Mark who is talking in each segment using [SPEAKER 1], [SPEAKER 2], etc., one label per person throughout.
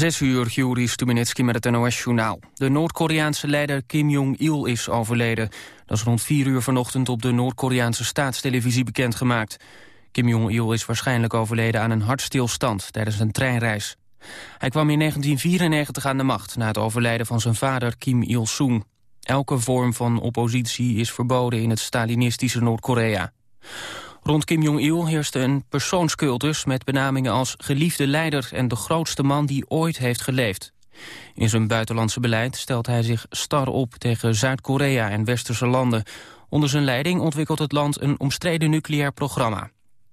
[SPEAKER 1] Zes uur, Juri Stubenitski met het NOS-journaal. De Noord-Koreaanse leider Kim Jong-il is overleden. Dat is rond vier uur vanochtend op de Noord-Koreaanse staatstelevisie bekendgemaakt. Kim Jong-il is waarschijnlijk overleden aan een hartstilstand tijdens een treinreis. Hij kwam in 1994 aan de macht na het overlijden van zijn vader Kim Il-sung. Elke vorm van oppositie is verboden in het Stalinistische Noord-Korea. Rond Kim Jong-il heerste een persoonscultus met benamingen als geliefde leider en de grootste man die ooit heeft geleefd. In zijn buitenlandse beleid stelt hij zich star op tegen Zuid-Korea en westerse landen. Onder zijn leiding ontwikkelt het land een omstreden nucleair programma.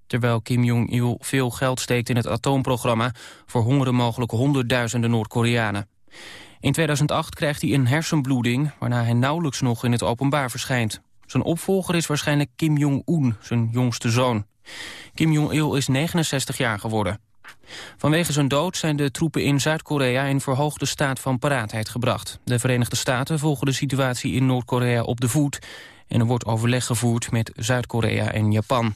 [SPEAKER 1] Terwijl Kim Jong-il veel geld steekt in het atoomprogramma... verhongeren mogelijk honderdduizenden Noord-Koreanen. In 2008 krijgt hij een hersenbloeding... waarna hij nauwelijks nog in het openbaar verschijnt. Zijn opvolger is waarschijnlijk Kim Jong-un, zijn jongste zoon. Kim Jong-il is 69 jaar geworden. Vanwege zijn dood zijn de troepen in Zuid-Korea in verhoogde staat van paraatheid gebracht. De Verenigde Staten volgen de situatie in Noord-Korea op de voet... en er wordt overleg gevoerd met Zuid-Korea en Japan.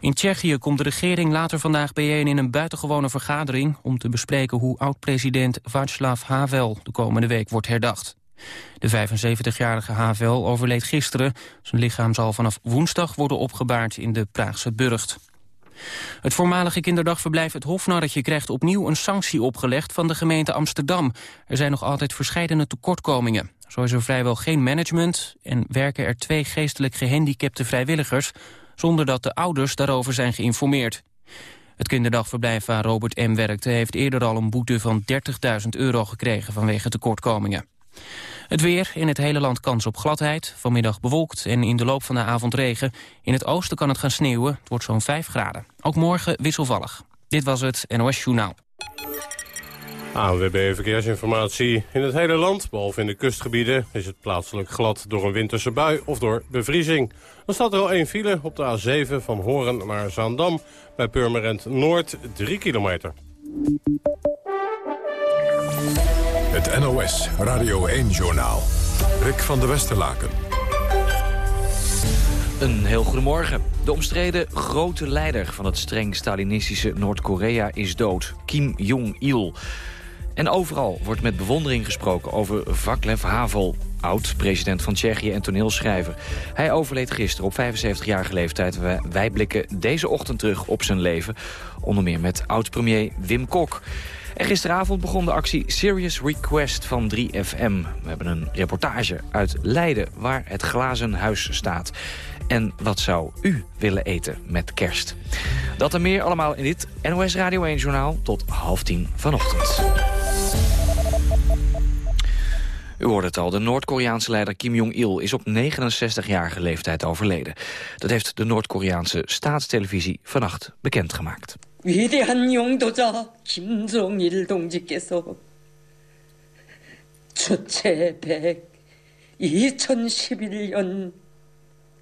[SPEAKER 1] In Tsjechië komt de regering later vandaag bijeen in een buitengewone vergadering... om te bespreken hoe oud-president Václav Havel de komende week wordt herdacht. De 75-jarige Havel overleed gisteren. Zijn lichaam zal vanaf woensdag worden opgebaard in de Praagse Burgt. Het voormalige kinderdagverblijf Het Hofnarretje krijgt opnieuw een sanctie opgelegd van de gemeente Amsterdam. Er zijn nog altijd verscheidene tekortkomingen. Zo is er vrijwel geen management en werken er twee geestelijk gehandicapte vrijwilligers zonder dat de ouders daarover zijn geïnformeerd. Het kinderdagverblijf waar Robert M. werkte heeft eerder al een boete van 30.000 euro gekregen vanwege tekortkomingen. Het weer, in het hele land kans op gladheid, vanmiddag bewolkt en in de loop van de avond regen. In het oosten kan het gaan sneeuwen, het wordt zo'n 5 graden. Ook morgen wisselvallig. Dit was het NOS Journaal.
[SPEAKER 2] ANWB Verkeersinformatie. In het hele land, behalve in de kustgebieden, is het plaatselijk glad door een winterse bui of door bevriezing. Dan staat er al één file op de A7 van Horen naar Zaandam. Bij Purmerend Noord 3 kilometer.
[SPEAKER 3] Het NOS Radio 1-journaal. Rick van der Westerlaken.
[SPEAKER 4] Een heel goedemorgen. De omstreden grote leider van het streng Stalinistische Noord-Korea is dood. Kim Jong-il. En overal wordt met bewondering gesproken over Vaclav Havel oud-president van Tsjechië en toneelschrijver. Hij overleed gisteren op 75-jarige leeftijd. Wij blikken deze ochtend terug op zijn leven. Onder meer met oud-premier Wim Kok. En gisteravond begon de actie Serious Request van 3FM. We hebben een reportage uit Leiden waar het glazen huis staat. En wat zou u willen eten met kerst? Dat en meer allemaal in dit NOS Radio 1-journaal tot half tien vanochtend. U hoorde het al, de Noord-Koreaanse leider Kim Jong-il is op 69-jarige leeftijd overleden. Dat heeft de Noord-Koreaanse staatstelevisie vannacht bekendgemaakt.
[SPEAKER 5] 위대한 용도자 김정일 동지께서 주체 100 2011년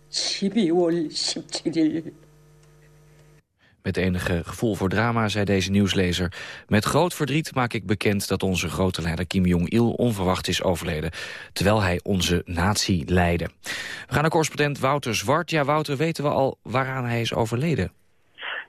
[SPEAKER 5] 12월 17일
[SPEAKER 4] Met enige gevoel voor drama zei deze nieuwslezer... Met groot verdriet maak ik bekend dat onze grote leider Kim Jong-il onverwacht is overleden... terwijl hij onze natie leidde. We gaan naar correspondent Wouter Zwart. Ja, Wouter, weten we al waaraan hij is overleden?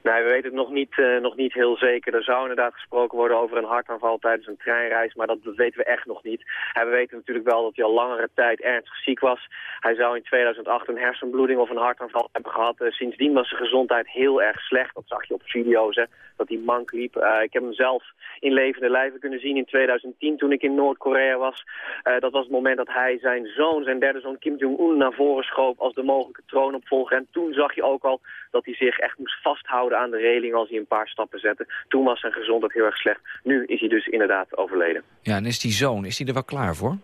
[SPEAKER 6] Nee, we weten het nog niet, uh, nog niet heel zeker. Er zou inderdaad gesproken worden over een hartaanval tijdens een treinreis, maar dat, weten we echt nog niet. En we weten natuurlijk wel dat hij al langere tijd ernstig ziek was. Hij zou in 2008 een hersenbloeding of een hartaanval hebben gehad. Uh, sindsdien was zijn gezondheid heel erg slecht. Dat zag je op video's, hè, dat hij mank liep. Uh, ik heb hem zelf in levende lijven kunnen zien in 2010 toen ik in Noord-Korea was. dat was het moment dat hij zijn zoon, zijn derde zoon Kim Jong-un, naar voren schoop als de mogelijke troonopvolger. En toen zag je ook al dat hij zich echt moest vasthouden aan de reling als hij een paar stappen zette. Toen was zijn gezondheid heel erg slecht. Nu is hij dus inderdaad overleden.
[SPEAKER 4] Ja, en is die zoon, is hij er wel klaar voor?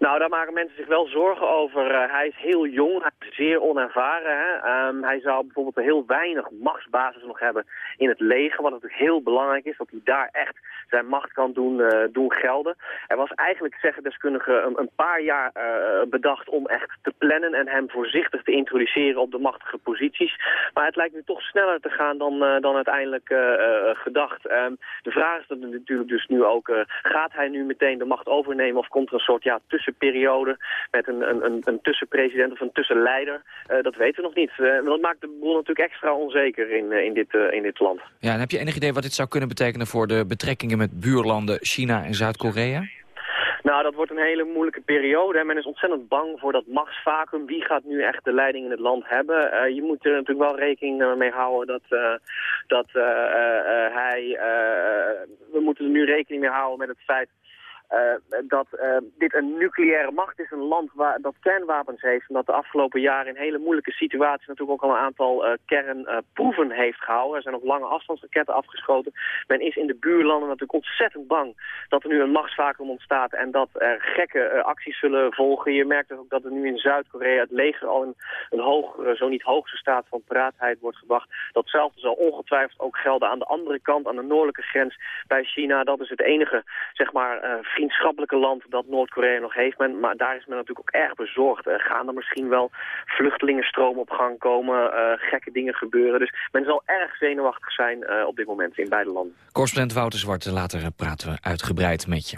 [SPEAKER 6] Nou, daar maken mensen zich wel zorgen over. Uh, hij is heel jong, hij is zeer onervaren. Hè? Um, hij zou bijvoorbeeld heel weinig machtsbasis nog hebben in het leger. Wat natuurlijk heel belangrijk is, dat hij daar echt zijn macht kan doen, uh, doen gelden. Er was eigenlijk, zeggen deskundigen, een, een paar jaar uh, bedacht om echt te plannen en hem voorzichtig te introduceren op de machtige posities. Maar het lijkt nu toch sneller te gaan dan, dan uiteindelijk gedacht. Um, de vraag is natuurlijk dus nu ook, gaat hij nu meteen de macht overnemen of komt er een soort ja, tussen periode met een, een, een, tussenpresident of een tussenleider. dat weten we nog niet. dat maakt de boel natuurlijk extra onzeker in, in, dit, in dit land.
[SPEAKER 4] Ja, en heb je enig idee wat dit zou kunnen betekenen voor de betrekkingen met buurlanden China en Zuid-Korea?
[SPEAKER 6] Nou, dat wordt een hele moeilijke periode. Men is ontzettend bang voor dat machtsvacuum. Wie gaat nu echt de leiding in het land hebben? Uh, je moet er natuurlijk wel rekening eh, mee houden dat, uh, dat hij... we moeten er nu rekening mee houden met het feit dat uh, dit een nucleaire macht is, een land waar, dat kernwapens heeft... en dat de afgelopen jaren in hele moeilijke situaties natuurlijk ook al een aantal uh, kernproeven heeft gehouden. Er zijn ook lange afstandsraketten afgeschoten. Men is in de buurlanden natuurlijk ontzettend bang dat er nu een machtsvacuum ontstaat... en dat er gekke acties zullen volgen. Je merkt dus ook dat er nu in Zuid-Korea het leger al in een hogere, zo niet hoogste staat van paraatheid wordt gebracht. Datzelfde zal ongetwijfeld ook gelden aan de andere kant, aan de noordelijke grens bij China. Dat is het enige, zeg maar vriendschappelijke land dat Noord-Korea nog heeft. Men, maar daar is men natuurlijk ook erg bezorgd. Uh, gaan er misschien wel vluchtelingenstromen op gang komen, uh, gekke dingen gebeuren. Dus men zal erg zenuwachtig zijn uh, op dit moment in beide landen.
[SPEAKER 4] Correspondent Wouter Zwart, later praten we uitgebreid met je.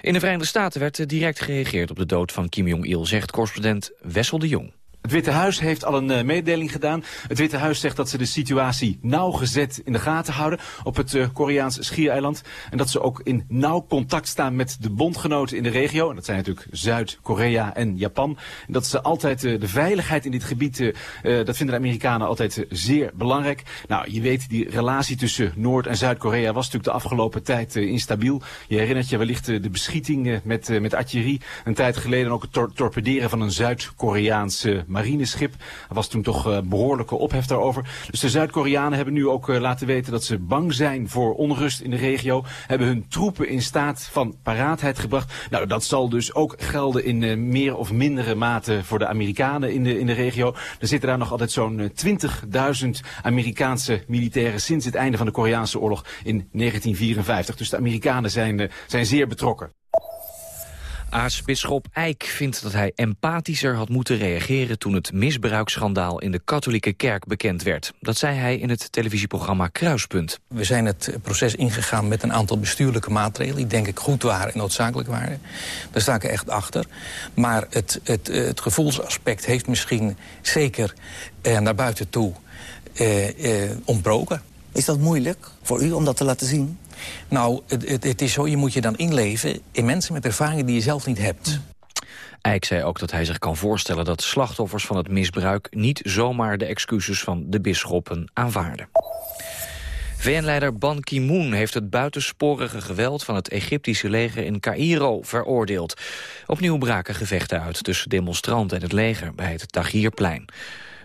[SPEAKER 4] In de Verenigde Staten werd direct gereageerd op de dood van Kim Jong-il, zegt correspondent Wessel de Jong.
[SPEAKER 7] Het Witte Huis heeft al een uh, mededeling gedaan. Het Witte Huis zegt dat ze de situatie nauwgezet in de gaten houden op het uh, Koreaans schiereiland. En dat ze ook in nauw contact staan met de bondgenoten in de regio. En dat zijn natuurlijk Zuid-Korea en Japan. En dat ze altijd uh, de veiligheid in dit gebied, dat vinden de Amerikanen altijd zeer belangrijk. Nou, je weet, die relatie tussen Noord- en Zuid-Korea was natuurlijk de afgelopen tijd instabiel. Je herinnert je wellicht de beschieting met, met artillerie een tijd geleden. En ook het tor torpederen van een Zuid-Koreaanse marineschip. Er was toen toch uh, behoorlijke ophef daarover. Dus de Zuid-Koreanen hebben nu ook uh, laten weten dat ze bang zijn voor onrust in de regio. Hebben hun troepen in staat van paraatheid gebracht. Nou, dat zal dus ook gelden in uh, meer of mindere mate voor de Amerikanen in de, in de regio. Er zitten daar nog altijd zo'n 20.000 Amerikaanse militairen sinds het einde van de Koreaanse oorlog in 1954. Dus de Amerikanen zijn, zijn zeer betrokken.
[SPEAKER 4] Aartsbisschop Eijk vindt dat hij empathischer had moeten reageren... toen het misbruiksschandaal in de katholieke kerk bekend werd. Dat zei hij in het televisieprogramma Kruispunt.
[SPEAKER 8] We zijn het proces ingegaan met een aantal bestuurlijke maatregelen... die denk ik goed waren en noodzakelijk waren. Daar sta ik echt achter. Maar het, het, het gevoelsaspect heeft misschien zeker eh, naar buiten toe eh, eh, ontbroken.
[SPEAKER 9] Is dat moeilijk voor u om dat te laten zien?
[SPEAKER 8] Nou, het, het, is zo, je moet je dan inleven in mensen met ervaringen die je zelf niet hebt.
[SPEAKER 4] Eijk zei ook dat hij zich kan voorstellen dat slachtoffers van het misbruik... niet zomaar de excuses van de bisschoppen aanvaarden. VN-leider Ban Ki-moon heeft het buitensporige geweld van het Egyptische leger in Cairo veroordeeld. Opnieuw braken gevechten uit tussen demonstranten en het leger bij het Tahrirplein.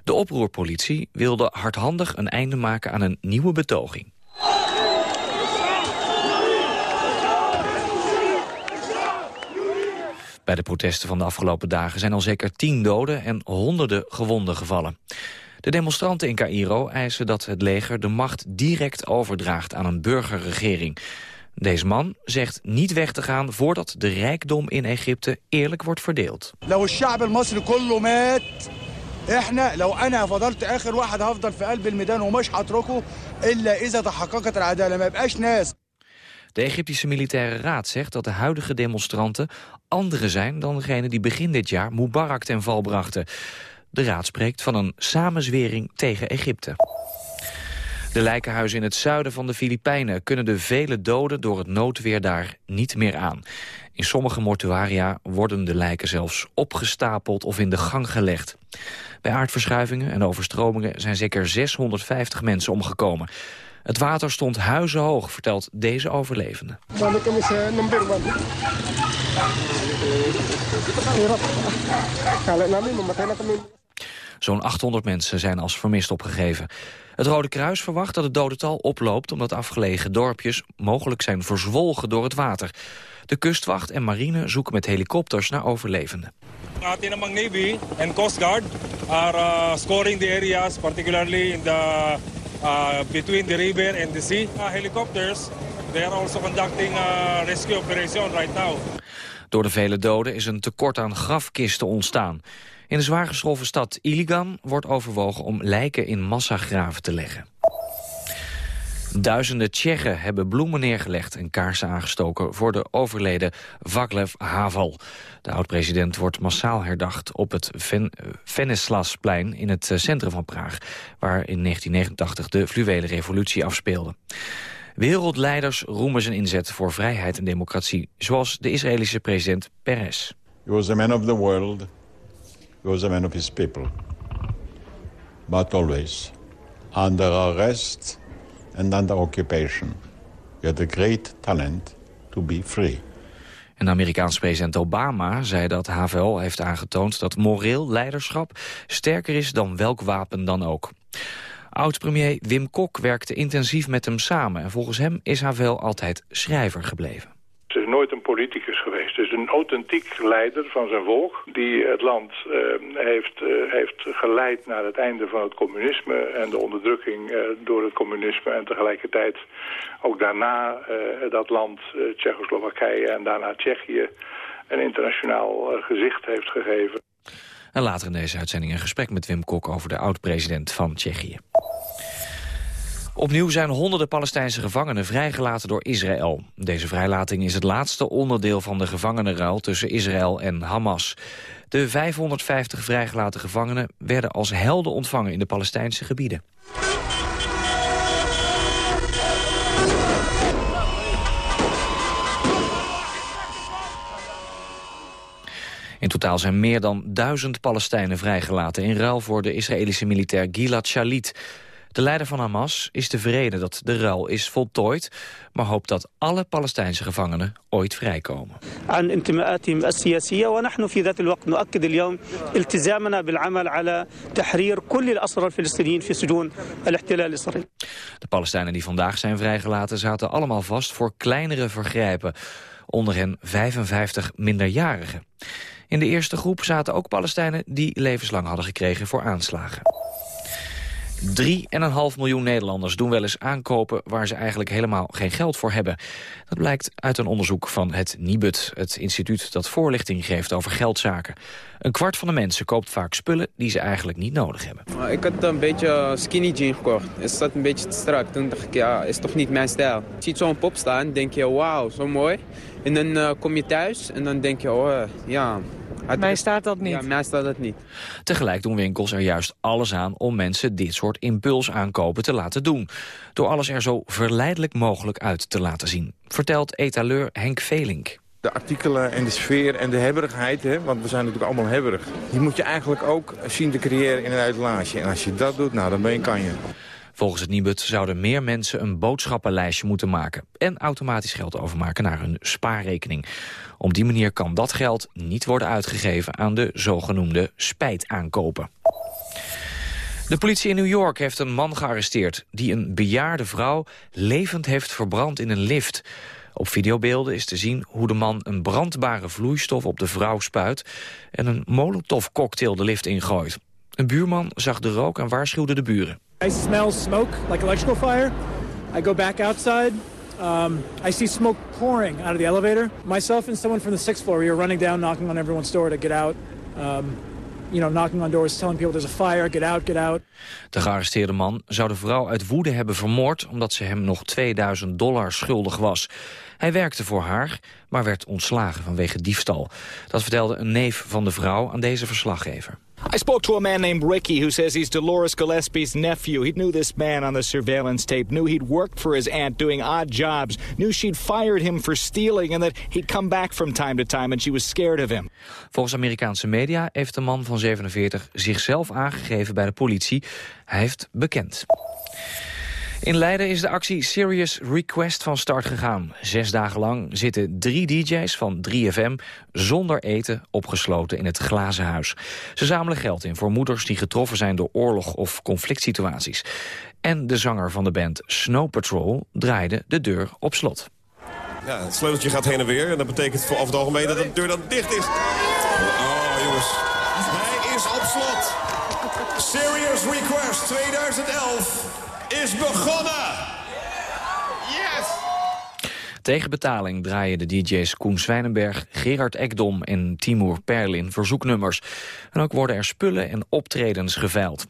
[SPEAKER 4] De oproerpolitie wilde hardhandig een einde maken aan een nieuwe betoging. Bij de protesten van de afgelopen dagen zijn al zeker tien doden en honderden gewonden gevallen. De demonstranten in Cairo eisen dat het leger de macht direct overdraagt aan een burgerregering. Deze man zegt niet weg te gaan voordat de rijkdom in Egypte eerlijk wordt verdeeld. احنا لو انا فضلت اخر واحد هفضل في قلب الميدان ومش هتركه الا اذا تحققت العداله ما يبقاش ناس de Egyptische Militaire Raad zegt dat de huidige demonstranten andere zijn dan degene die begin dit jaar Mubarak ten val brachten. De raad spreekt van een samenzwering tegen Egypte. De lijkenhuizen in het zuiden van de Filipijnen kunnen de vele doden door het noodweer daar niet meer aan. In sommige mortuaria worden de lijken zelfs opgestapeld of in de gang gelegd. Bij aardverschuivingen en overstromingen zijn zeker 650 mensen omgekomen. Het water stond huizenhoog, vertelt deze overlevende. Zo'n 800 mensen zijn als vermist opgegeven. Het Rode Kruis verwacht dat het dodental oploopt... omdat afgelegen dorpjes mogelijk zijn verzwolgen door het water. De kustwacht en marine zoeken met helikopters naar overlevenden.
[SPEAKER 10] Navy Coast Guard are uh, the areas, particularly in the between the river and the sea. Uh, helicopters, they are also conducting a rescue operation right now.
[SPEAKER 4] Door de vele doden is een tekort aan grafkisten ontstaan. In de zwaar gescholven stad Iligan wordt overwogen om lijken in massagraven te leggen. Duizenden Tsjechen hebben bloemen neergelegd en kaarsen aangestoken voor de overleden Vaclav Havel. De oud-president wordt massaal herdacht op het Ven Venneslasplein in het eh, centrum van Praag, waar in 1989 de fluwele revolutie afspeelde. Wereldleiders roemen zijn inzet voor vrijheid en democratie, zoals de Israëlische president Peres.
[SPEAKER 11] He was a man of the world. He was a man of his people. But always under arrest and under occupation. He had a great talent to be free.
[SPEAKER 4] En de Amerikaanse president Obama zei dat Havel heeft aangetoond dat moreel leiderschap sterker is dan welk wapen dan ook. Oud-premier Wim Kok werkte intensief met hem samen en volgens hem is Havel altijd schrijver gebleven.
[SPEAKER 12] Is nooit een politicus geweest. Ze is een authentiek leider van zijn volk... die het land uh, heeft, uh, heeft geleid naar het einde van het communisme... en de onderdrukking uh, door het communisme... en tegelijkertijd ook daarna dat land, Tsjechoslowakije en daarna Tsjechië... een internationaal gezicht heeft gegeven.
[SPEAKER 4] En later in deze uitzending een gesprek met Wim Kok... over de oud-president van Tsjechië. Opnieuw zijn honderden Palestijnse gevangenen vrijgelaten door Israël. Deze vrijlating is het laatste onderdeel van de gevangenenruil tussen Israël en Hamas. De 550 vrijgelaten gevangenen werden als helden ontvangen in de Palestijnse gebieden. In totaal zijn meer dan duizend Palestijnen vrijgelaten... in ruil voor de Israëlische militair Gilad Shalit. De leider van Hamas is tevreden dat de ruil is voltooid... maar hoopt dat alle Palestijnse gevangenen ooit vrijkomen. De Palestijnen die vandaag zijn vrijgelaten zaten allemaal vast voor kleinere vergrijpen. Onder hen 55 minderjarigen. In de eerste groep zaten ook Palestijnen die levenslang hadden gekregen voor aanslagen. 3,5 miljoen Nederlanders doen wel eens aankopen waar ze eigenlijk helemaal geen geld voor hebben. Dat blijkt uit een onderzoek van het NIBUD, het instituut dat voorlichting geeft over geldzaken. Een kwart van de mensen koopt vaak spullen die ze eigenlijk niet nodig hebben.
[SPEAKER 13] Ik had een beetje skinny jean gekocht. Het staat een beetje te strak. Toen dacht ik, ja, is toch niet mijn stijl. Je ziet zo'n pop staan, denk je, wauw, zo mooi. En dan uh, kom je thuis en dan denk je, oh, ja...
[SPEAKER 14] Het, mij staat dat niet.
[SPEAKER 13] Ja, mij staat dat niet.
[SPEAKER 4] Tegelijk doen winkels er juist alles aan om mensen dit soort impulsaankopen te laten doen. Door alles er zo verleidelijk mogelijk uit te laten zien. Vertelt etaleur Henk Velink.
[SPEAKER 15] De artikelen en de sfeer en de hebberigheid, hè, want we zijn natuurlijk allemaal hebberig. Die moet je eigenlijk ook zien te creëren in een uitlaatje. En als je dat doet, nou, dan ben je kan je.
[SPEAKER 4] Volgens het Nibud zouden meer mensen een boodschappenlijstje moeten maken... en automatisch geld overmaken naar hun spaarrekening. Op die manier kan dat geld niet worden uitgegeven aan de zogenoemde spijtaankopen. De politie in New York heeft een man gearresteerd... die een bejaarde vrouw levend heeft verbrand in een lift. Op videobeelden is te zien hoe de man een brandbare vloeistof op de vrouw spuit... en een molotovcocktail de lift ingooit. Een buurman zag de rook en waarschuwde de buren.
[SPEAKER 16] I smell smoke, like electrical fire. I go back outside. Um, I see smoke pouring out of the elevator. Myself and someone from the sixth floor, we were running down, knocking on everyone's door to get out. Um, you know, knocking on doors, telling people there's a fire, get out, get out.
[SPEAKER 4] De gearresteerde man zou de vrouw uit woede hebben vermoord... omdat ze hem nog 2000 dollar schuldig was. Hij werkte voor haar, maar werd ontslagen vanwege diefstal. Dat vertelde een neef van de vrouw aan deze verslaggever.
[SPEAKER 17] I spoke to a man named Ricky who says he's Dolores Gillespie's nephew. He knew this man on the surveillance tape, knew he'd worked for his aunt doing odd jobs, knew she'd fired him for stealing and that he'd come back from time to time and she was scared of him.
[SPEAKER 4] Volgens Amerikaanse media heeft de man van 47 zichzelf aangegeven bij de politie. Hij heeft bekend. In Leiden is de actie Serious Request van start gegaan. Zes dagen lang zitten drie DJ's van 3FM zonder eten opgesloten in het glazen huis. Ze zamelen geld in voor moeders die getroffen zijn door oorlog of conflict situaties. En de zanger van de band Snow Patrol draaide de deur op slot.
[SPEAKER 18] Ja, het sleuteltje gaat heen en weer en dat betekent voor het algemeen dat de deur dan dicht is. Oh jongens, hij is op slot. Serious Request 2011 is begonnen. Yes!
[SPEAKER 4] Tegen betaling draaien de DJ's Koen Zwijnenberg, Gerard Ekdom en Timur Perlin verzoeknummers. En ook worden er spullen en optredens geveild.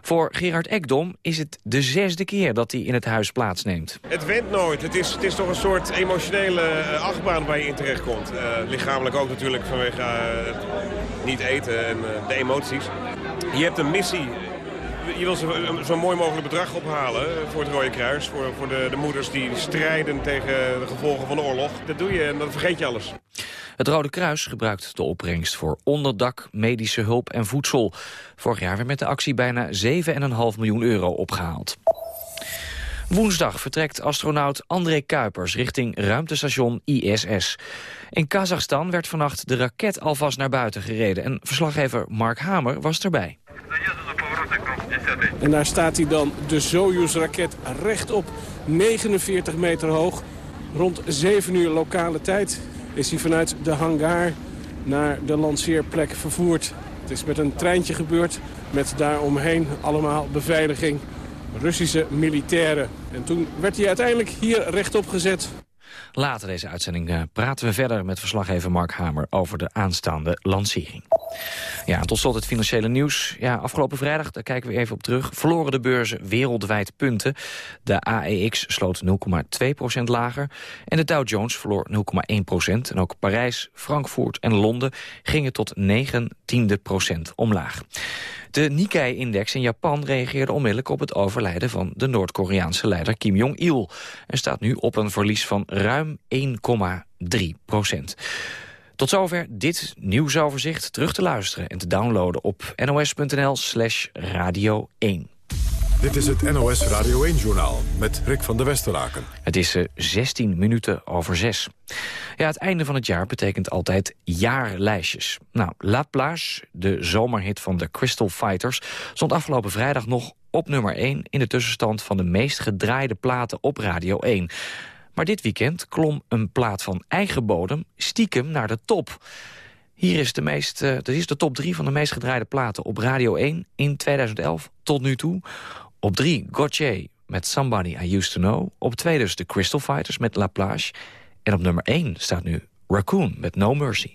[SPEAKER 4] Voor Gerard Ekdom is het de zesde keer dat hij in het huis plaatsneemt.
[SPEAKER 18] Het went nooit. Het is, het is toch een soort emotionele uh, achtbaan waar je in terechtkomt. Uh, lichamelijk ook natuurlijk vanwege uh, niet eten en de emoties. Je hebt een missie je wil zo'n zo mooi mogelijk bedrag ophalen voor het Rode Kruis. Voor, voor de, de moeders die strijden tegen de gevolgen van de oorlog. Dat doe je en dan vergeet je alles.
[SPEAKER 4] Het Rode Kruis gebruikt de opbrengst voor onderdak, medische hulp en voedsel. Vorig jaar werd met de actie bijna 7,5 miljoen euro opgehaald. Woensdag vertrekt astronaut André Kuipers richting ruimtestation ISS. In Kazachstan werd vannacht de raket alvast naar buiten gereden... en verslaggever Mark Hamer was erbij.
[SPEAKER 14] En daar staat hij dan, de Soyuz-raket, rechtop, 49 meter hoog. Rond 7 uur lokale tijd is hij vanuit de hangar naar de lanceerplek vervoerd. Het is met een treintje gebeurd, met daaromheen allemaal beveiliging. Russische militairen. En toen werd hij uiteindelijk hier rechtop gezet.
[SPEAKER 4] Later deze uitzending uh, praten we verder met verslaggever Mark Hamer over de aanstaande lancering. Ja, tot slot het financiële nieuws. Ja, afgelopen vrijdag, daar kijken we even op terug, verloren de beurzen wereldwijd punten. De AEX sloot 0,2% lager en de Dow Jones verloor 0,1% En ook Parijs, Frankfurt en Londen gingen tot 9 tiende procent omlaag. De Nikkei-index in Japan reageerde onmiddellijk op het overlijden van de Noord-Koreaanse leider Kim Jong-il. En staat nu op een verlies van ruim 1,3 procent. Tot zover dit nieuwsoverzicht terug te luisteren en te downloaden op nos.nl slash radio 1.
[SPEAKER 3] Dit is het NOS Radio 1-journaal met Rick van der Westeraken.
[SPEAKER 4] Het is 16 eh, minuten over 6. Ja, het einde van het jaar betekent altijd jaarlijstjes. Nou, La Plage, de zomerhit van de Crystal Fighters... stond afgelopen vrijdag nog op nummer 1... in de tussenstand van de meest gedraaide platen op Radio 1. Maar dit weekend klom een plaat van eigen bodem stiekem naar de top... Hier is de, meest, uh, is de top 3 van de meest gedraaide platen op Radio 1 in 2011 tot nu toe. Op 3 Gauthier met Somebody I Used To Know. Op 2 dus de Crystal Fighters met La Plage. En op nummer 1 staat nu Raccoon met No Mercy.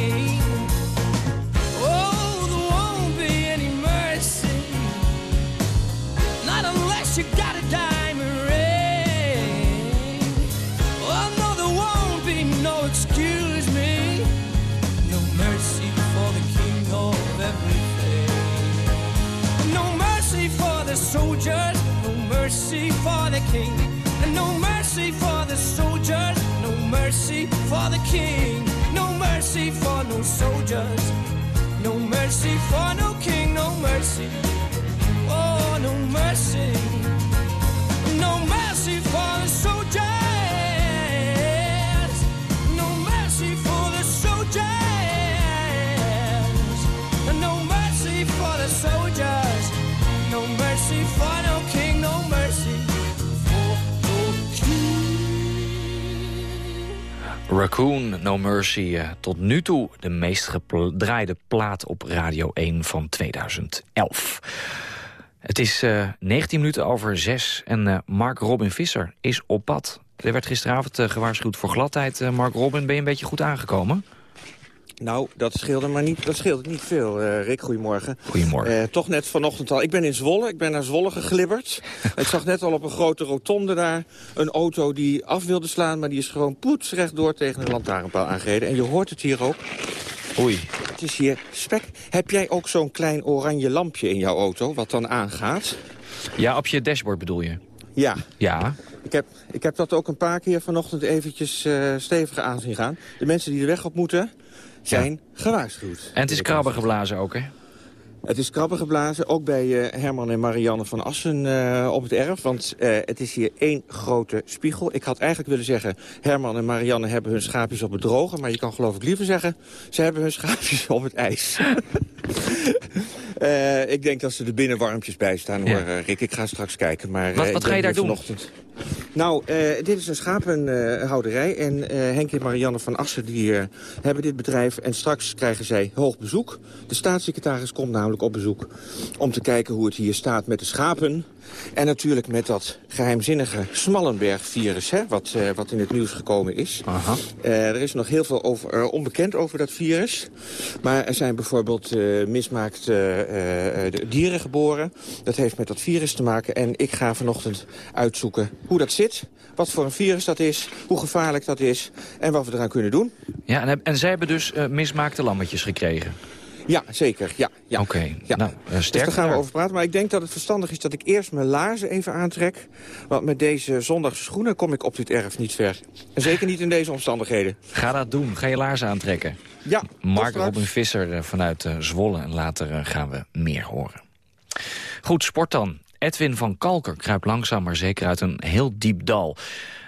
[SPEAKER 19] No Mercy,
[SPEAKER 4] eh, tot nu toe de meest gedraaide plaat op Radio 1 van 2011. Het is eh 19 minuten over 6 en eh, Mark Robin Visser is op pad. Er werd gisteravond eh, gewaarschuwd voor gladheid. Eh, Mark Robin, ben je een beetje goed aangekomen?
[SPEAKER 20] Nou, dat scheelde maar niet, dat scheelde niet veel, eh, Rick. Goedemorgen.
[SPEAKER 4] Goedemorgen.
[SPEAKER 20] Eh, toch net vanochtend al. Ik ben in Zwolle. Ik ben naar Zwolle geglibberd. ik zag net al op een grote rotonde daar een auto die af wilde slaan... maar die is gewoon poets rechtdoor tegen een lantaarnpaal aangereden. En je hoort het hier ook.
[SPEAKER 4] Oei.
[SPEAKER 20] Het is hier spek. Heb jij ook zo'n klein oranje lampje in jouw auto, wat dan aangaat?
[SPEAKER 4] Ja, op je dashboard bedoel je?
[SPEAKER 20] Ja.
[SPEAKER 4] Ja.
[SPEAKER 20] Ik heb, ik heb dat ook een paar keer vanochtend eventjes eh stevig aan zien gaan. De mensen die de weg op moeten, zijn gewaarschuwd.
[SPEAKER 4] En het is krabben geblazen ook, hè?
[SPEAKER 20] Het is krabben geblazen, ook bij eh, Herman en Marianne van Assen eh, op het erf. Want eh, het is hier één grote spiegel. Ik had eigenlijk willen zeggen, Herman en Marianne hebben hun schaapjes op het droge. Maar je kan geloof ik liever zeggen, ze hebben hun schaapjes op het ijs. Ik denk dat ze er binnen warmpjes bij staan hoor, eh, Rick. Ik ga straks kijken. Maar,
[SPEAKER 4] Wat- wat ga je daar doen?
[SPEAKER 20] Nou, eh, dit is een schapenhouderij. en eh, Henk en Marianne van Assen die, eh, hebben dit bedrijf. En straks krijgen zij hoog bezoek. De staatssecretaris komt namelijk op bezoek... om te kijken hoe het hier staat met de schapen. En natuurlijk met dat geheimzinnige Smallenberg-virus... Hè, wat, wat in het nieuws gekomen is. Eh, er is nog heel veel over, onbekend over dat virus. Maar er zijn bijvoorbeeld mismaakt eh, dieren geboren. Dat heeft met dat virus te maken. En ik ga vanochtend uitzoeken hoe dat zit. Wat voor een virus dat is. Hoe gevaarlijk dat is. En wat we eraan kunnen doen.
[SPEAKER 4] Ja, en, en zij hebben dus eh, mismaakte lammetjes gekregen?
[SPEAKER 20] Ja, zeker. Ja, ja.
[SPEAKER 4] Oké,
[SPEAKER 20] Ja.
[SPEAKER 4] nou, eh,
[SPEAKER 20] Dus
[SPEAKER 4] sterk
[SPEAKER 20] daar gaan we
[SPEAKER 4] daar.
[SPEAKER 20] over praten. Maar ik denk dat het verstandig is dat ik eerst mijn laarzen even aantrek. Want met deze zondagse schoenen kom ik op dit erf niet ver. En zeker niet in deze omstandigheden.
[SPEAKER 4] Ga dat doen. Ga je laarzen aantrekken.
[SPEAKER 20] Ja,
[SPEAKER 4] Mark. Robin Visser eh, vanuit eh, Zwolle. En later eh, gaan we meer horen. Goed, sport dan. Edwin van Kalker kruipt langzaam maar zeker uit een heel diep dal.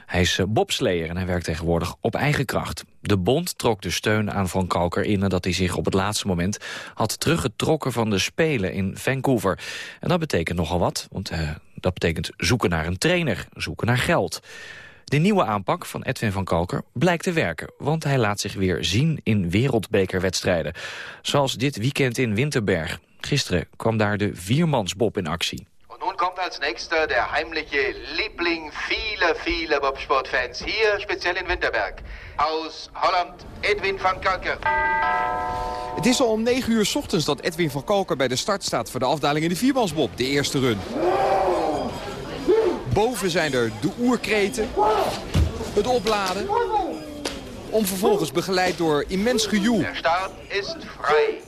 [SPEAKER 4] Hij is eh, bobsleer en hij werkt tegenwoordig op eigen kracht. De bond trok de steun aan Van Kalker in nadat hij zich op het laatste moment had teruggetrokken van de Spelen in Vancouver. En dat betekent nogal wat, want eh, dat betekent zoeken naar een trainer, zoeken naar geld. De nieuwe aanpak van Edwin van Kalker blijkt te werken... want hij laat zich weer zien in wereldbekerwedstrijden. Zoals dit weekend in Winterberg. Gisteren kwam daar de viermansbob in actie.
[SPEAKER 21] Nun kommt als nächster der heimliche Liebling vieler, vieler Bobsportfans hier, speziell in Winterberg. Aus Holland, Edwin van Kalker.
[SPEAKER 22] Het is al om 9 uur 's ochtends dat Edwin van Kalker bij de start staat voor de afdaling in de viermansbob, de eerste run. Boven zijn er de oerkreten, het opladen, om vervolgens begeleid door immens gejoel
[SPEAKER 21] Der Start ist frei.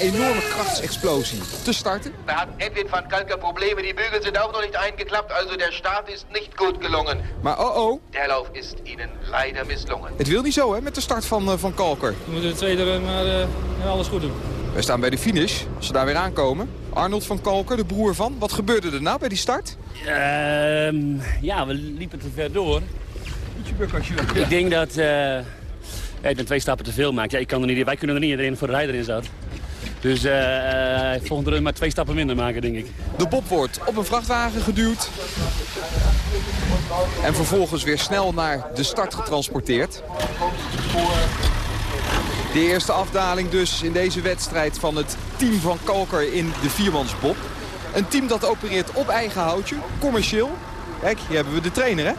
[SPEAKER 22] Enorme krachtsexplosie te starten.
[SPEAKER 21] Da hat Edwin van Kalker Probleme. Die Bügel sind auch noch nicht eingeklappt, also der Start ist nicht gut gelungen.
[SPEAKER 22] Maar oh oh,
[SPEAKER 21] Der Lauf ist Ihnen leider misslungen.
[SPEAKER 22] het wil niet zo hè met de start van, eh, van Kalker.
[SPEAKER 23] We moeten de tweede run maar eh, alles goed doen.
[SPEAKER 22] Wij staan bij de finish, als ze daar weer aankomen. Arnold van Kalker, de broer van. Wat gebeurde er nou bij die start?
[SPEAKER 23] Ehm, ja, we liepen te ver door. Ik denk dat eh ja, ik ben twee stappen te veel maakt. Ja, ik kan er niet, wij kunnen er niet iedereen voor de rijder in zat. Dus eh eh, volgende run maar twee stappen minder maken, denk ik.
[SPEAKER 22] De bob wordt op een vrachtwagen geduwd. En vervolgens weer snel naar de start getransporteerd. De eerste afdaling dus in deze wedstrijd van het team van Kalker in de viermansbob. Een team dat opereert op eigen houtje, commercieel. Kijk, hier hebben we de trainer hè.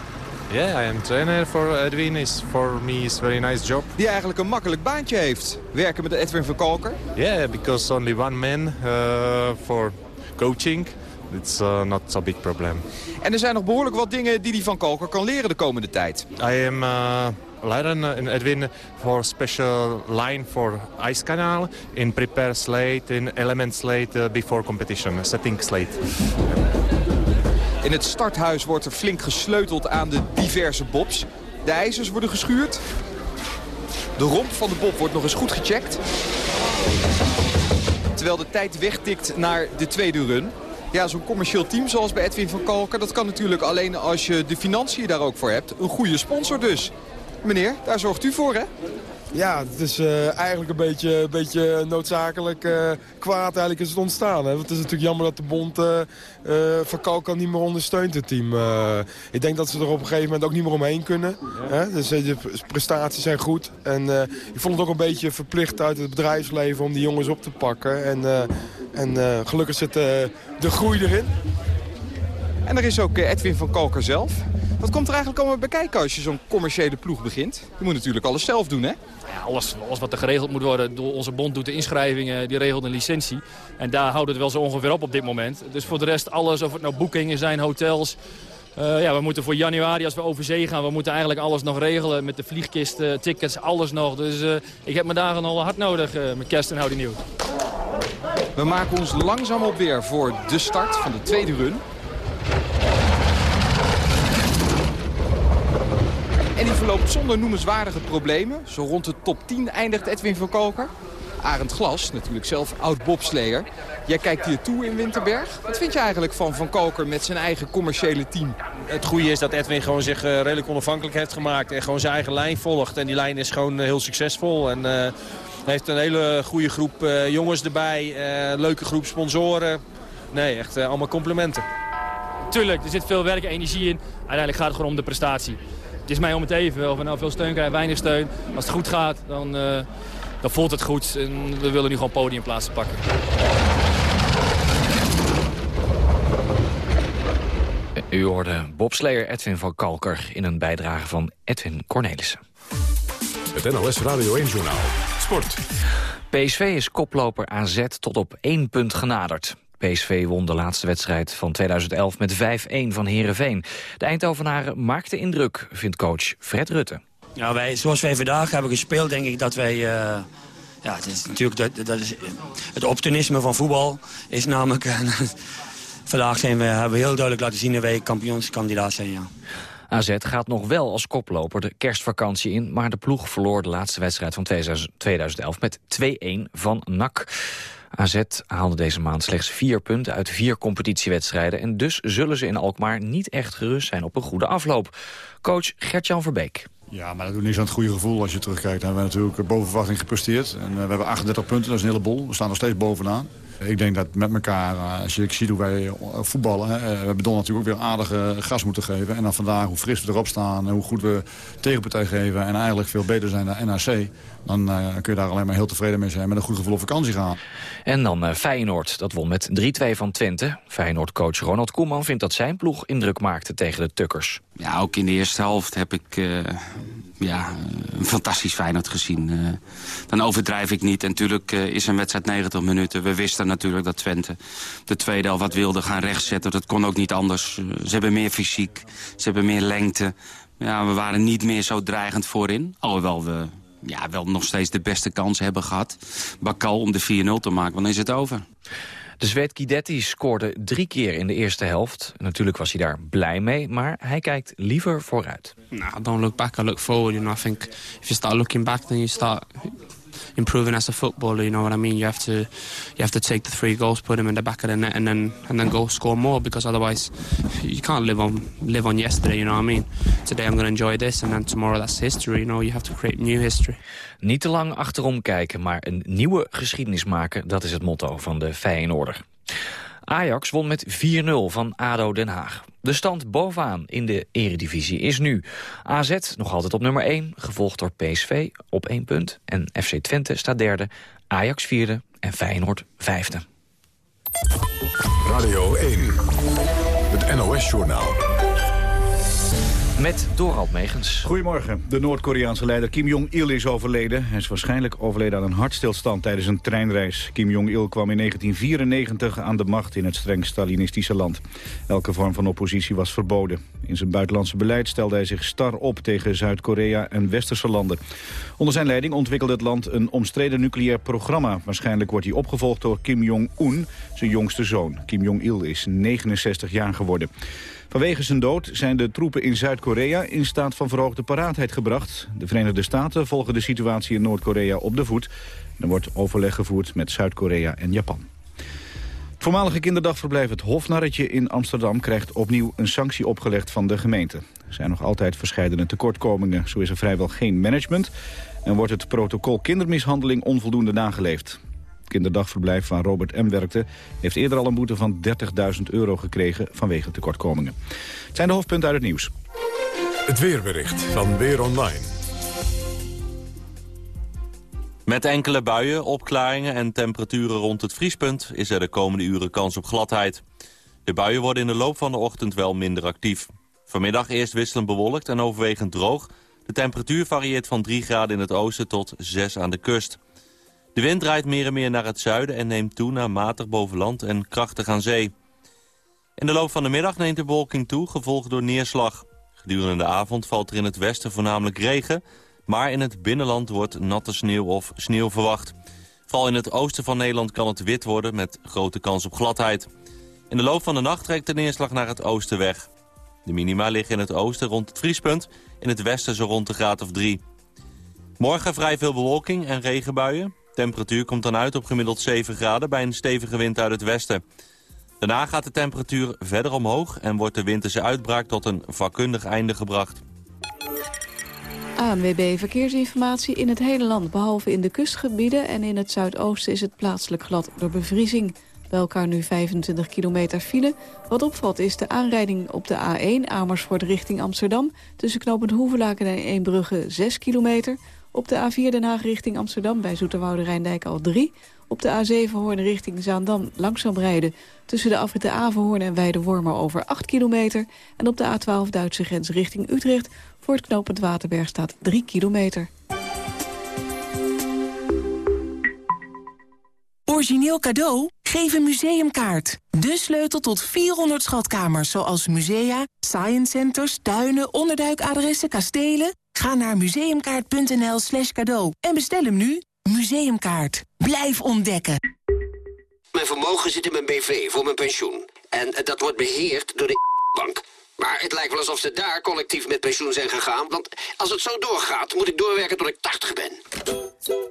[SPEAKER 24] Yeah, I am trainer for Edwin. Is for me is very nice job.
[SPEAKER 22] Die eigenlijk een makkelijk baantje heeft. Werken met Edwin van Kalker.
[SPEAKER 24] Yeah, because only one man uh, for coaching. It's uh, not a big problem.
[SPEAKER 22] En er zijn nog behoorlijk wat dingen die hij van Kalker kan leren de komende tijd.
[SPEAKER 24] I am uh, leren in Edwin for special line for ice canal in prepare slate in element slate uh, before competition setting slate.
[SPEAKER 22] In het starthuis wordt er flink gesleuteld aan de diverse bobs. De ijzers worden geschuurd. De romp van de bob wordt nog eens goed gecheckt. Terwijl de tijd wegtikt naar de tweede run. Ja, zo'n commercieel team zoals bij Edwin van Kalker... dat kan natuurlijk alleen als je de financiën daar ook voor hebt. Een goede sponsor dus. Meneer, daar zorgt u voor, hè?
[SPEAKER 25] Ja, het is eh, eigenlijk een beetje, een beetje noodzakelijk uh, kwaad eigenlijk is het ontstaan. Hè? Het is natuurlijk jammer dat de bond uh, van Kalkan niet meer ondersteunt het team. ik denk dat ze er op een gegeven moment ook niet meer omheen kunnen. Hè? Dus de prestaties zijn goed. En ik vond het ook een beetje verplicht uit het bedrijfsleven om die jongens op te pakken. En, en gelukkig zit de groei erin.
[SPEAKER 22] En er is ook Edwin van Kalker zelf. Wat komt er eigenlijk allemaal bij kijken als je zo'n commerciële ploeg begint? Je moet natuurlijk alles zelf doen, hè?
[SPEAKER 26] Ja, alles, alles wat er geregeld moet worden. Door onze bond doet de inschrijvingen, die regelt een licentie. En daar houden we het wel zo ongeveer op op dit moment. Dus voor de rest alles, of het nou boekingen zijn, hotels... Uh, ja, we moeten voor januari, als we over zee gaan, we moeten eigenlijk alles nog regelen. Met de vliegkisten, tickets, alles nog. Dus uh, ik heb mijn dagen al hard nodig uh, met kerst en houding nieuw.
[SPEAKER 22] We maken ons langzaam op weer voor de start van de tweede run. En die verloopt zonder noemenswaardige problemen. Zo rond de top 10 eindigt Edwin van Kalker. Arend Glas, natuurlijk zelf oud-bobsleer. Jij kijkt hier toe in Winterberg. Wat vind je eigenlijk van Van Kalker met zijn eigen commerciële team?
[SPEAKER 27] Het goede is dat Edwin gewoon zich uh, redelijk onafhankelijk heeft gemaakt. En gewoon zijn eigen lijn volgt. En die lijn is gewoon uh, heel succesvol. En uh, heeft een hele goede groep jongens erbij. leuke groep sponsoren. Nee, echt allemaal complimenten.
[SPEAKER 26] Tuurlijk, er zit veel werk en energie in. Uiteindelijk gaat het gewoon om de prestatie het is mij om het even. Of we nou veel steun krijgen, weinig steun. Als het goed gaat, dan, uh, dan voelt het goed. En we willen nu gewoon podiumplaatsen pakken.
[SPEAKER 4] U hoorde bobsleer Edwin van Kalker in een bijdrage van Edwin Cornelissen.
[SPEAKER 3] Het NLS Radio 1-journaal. Sport.
[SPEAKER 4] PSV is koploper AZ tot op één punt genaderd. PSV won de laatste wedstrijd van 2011 met 5-1 van Herenveen. De Eindhovenaren maakten indruk, vindt coach Fred Rutte.
[SPEAKER 28] Ja, wij, zoals wij vandaag hebben gespeeld, denk ik dat wij... Uh, ja, het is natuurlijk dat, dat is, het optimisme van voetbal is namelijk... vandaag zijn we, hebben we heel duidelijk laten zien dat wij kampioenskandidaat zijn, ja.
[SPEAKER 4] AZ gaat nog wel als koploper de kerstvakantie in... maar de ploeg verloor de laatste wedstrijd van 2011 met 2-1 van NAC. AZ haalde deze maand slechts vier punten uit vier competitiewedstrijden... en dus zullen ze in Alkmaar niet echt gerust zijn op een goede afloop. Coach Gert-Jan Verbeek.
[SPEAKER 29] Ja, maar dat doet niks aan het goede gevoel als je terugkijkt. We hebben natuurlijk boven verwachting gepresteerd. En eh, we hebben 38 punten, dat is een heleboel. We staan nog steeds bovenaan. Ik denk dat met elkaar, eh, als je ziet hoe wij eh, voetballen... we hebben Don natuurlijk ook weer aardige gas moeten geven. En dan vandaag hoe fris we erop staan en hoe goed we tegenpartij geven... en eigenlijk veel beter zijn dan NAC... dan uh, kun je daar alleen maar heel tevreden mee zijn... met een goed gevoel op vakantie gaan.
[SPEAKER 4] En dan uh, Feyenoord, dat won met 3-2 van Twente. Feyenoord-coach Ronald Koeman vindt dat zijn ploeg indruk maakte tegen de Tukkers.
[SPEAKER 30] Ja, ook in de eerste helft heb ik ja, een fantastisch Feyenoord gezien. Uh, dan overdrijf ik niet. En natuurlijk uh, is een wedstrijd 90 minuten. We wisten natuurlijk dat Twente de tweede al wat wilde gaan rechtzetten. Dat kon ook niet anders. Ze hebben meer fysiek, ze hebben meer lengte. Ja, we waren niet meer zo dreigend voorin. Alhoewel we ja, wel nog steeds de beste kans hebben gehad. Bakal om de 4-0 te maken, dan is het over.
[SPEAKER 4] De Zweed Guidetti scoorde drie keer in de eerste helft. Natuurlijk was hij daar blij mee, maar hij kijkt liever vooruit.
[SPEAKER 31] I don't look back, I look forward. You know, I think if you start looking back, then you start improving as a footballer. You know what I mean? You have to you have to take the three goals, put them in the back of the net, and then and then go score more. Because otherwise, you can't live on live on yesterday. You know what I mean? Today I'm going to enjoy this, and then tomorrow that's history. You know, you have to create new history.
[SPEAKER 4] Niet te lang achterom kijken, maar een nieuwe geschiedenis maken. Dat is het motto van de Feyenoorder. Ajax won met 4-0 van ADO Den Haag. De stand bovenaan in de eredivisie is nu AZ nog altijd op nummer 1, gevolgd door PSV op 1 punt. En FC Twente staat derde, Ajax vierde en Feyenoord vijfde.
[SPEAKER 3] Radio 1, het NOS-journaal.
[SPEAKER 4] Met Dorald Megens.
[SPEAKER 32] Goedemorgen. De Noord-Koreaanse leider Kim Jong-il is overleden. Hij is waarschijnlijk overleden aan een hartstilstand tijdens een treinreis. Kim Jong-il kwam in 1994 aan de macht in het streng Stalinistische land. Elke vorm van oppositie was verboden. In zijn buitenlandse beleid stelde hij zich star op tegen Zuid-Korea en westerse landen. Onder zijn leiding ontwikkelde het land een omstreden nucleair programma. Waarschijnlijk wordt hij opgevolgd door Kim Jong-un, zijn jongste zoon. Kim Jong-il is 69 jaar geworden. Vanwege zijn dood zijn de troepen in Zuid-Korea in staat van verhoogde paraatheid gebracht. De Verenigde Staten volgen de situatie in Noord-Korea op de voet. Er wordt overleg gevoerd met Zuid-Korea en Japan. Het voormalige kinderdagverblijf Het Hofnarretje in Amsterdam... krijgt opnieuw een sanctie opgelegd van de gemeente. Er zijn nog altijd verscheidene tekortkomingen. Zo is er vrijwel geen management En wordt het protocol kindermishandeling onvoldoende nageleefd. Kinderdagverblijf waar Robert M. werkte... heeft eerder al een boete van 30.000 euro gekregen vanwege tekortkomingen. Het zijn de hoofdpunten uit het nieuws.
[SPEAKER 3] Het weerbericht van Weer Online.
[SPEAKER 33] Met enkele buien, opklaringen en temperaturen rond het vriespunt... is er de komende uren kans op gladheid. De buien worden in de loop van de ochtend wel minder actief. Vanmiddag eerst wisselend bewolkt en overwegend droog. De temperatuur varieert van 3 graden in het oosten tot 6 aan de kust. De wind draait meer en meer naar het zuiden en neemt toe naar matig boven land en krachtig aan zee. In de loop van de middag neemt de bewolking toe, gevolgd door neerslag. Gedurende de avond valt er in het westen voornamelijk regen... maar in het binnenland wordt natte sneeuw of sneeuw verwacht. Vooral in het oosten van Nederland kan het wit worden met grote kans op gladheid. In de loop van de nacht trekt de neerslag naar het oosten weg. De minima liggen in het oosten rond het vriespunt, in het westen zo rond de graad of 3. Morgen vrij veel bewolking en regenbuien. Temperatuur komt dan uit op gemiddeld 7 graden bij een stevige wind uit het westen. Daarna gaat de temperatuur verder omhoog en wordt de winterse uitbraak tot een vakkundig einde gebracht.
[SPEAKER 34] ANWB Verkeersinformatie in het hele land, behalve in de kustgebieden... en in het zuidoosten is het plaatselijk glad door bevriezing. Bij elkaar nu 25 kilometer file. Wat opvalt is de aanrijding op de A1 Amersfoort richting Amsterdam... tussen knooppunt Hoevelaken en Eembrugge 6 kilometer... Op de A4 Den Haag richting Amsterdam bij Zoeterwoude Rijndijk al 3. Op de A7 Hoorn richting Zaandam langzaam rijden... tussen de afritten Averhoorn en Weidewormer over 8 kilometer. En op de A12 Duitse grens richting Utrecht... voor het knooppunt Waterberg staat 3 kilometer.
[SPEAKER 35] Origineel cadeau? Geef een museumkaart. De sleutel tot 400 schatkamers zoals musea, science centers, tuinen, onderduikadressen, kastelen. Ga naar museumkaart.nl slash cadeau en bestel hem nu. Museumkaart. Blijf ontdekken.
[SPEAKER 36] Mijn vermogen zit in mijn BV voor mijn pensioen. En dat wordt beheerd door de bank. Maar het lijkt wel alsof ze daar collectief met pensioen zijn gegaan. Want als het zo doorgaat, moet ik doorwerken tot ik 80 ben.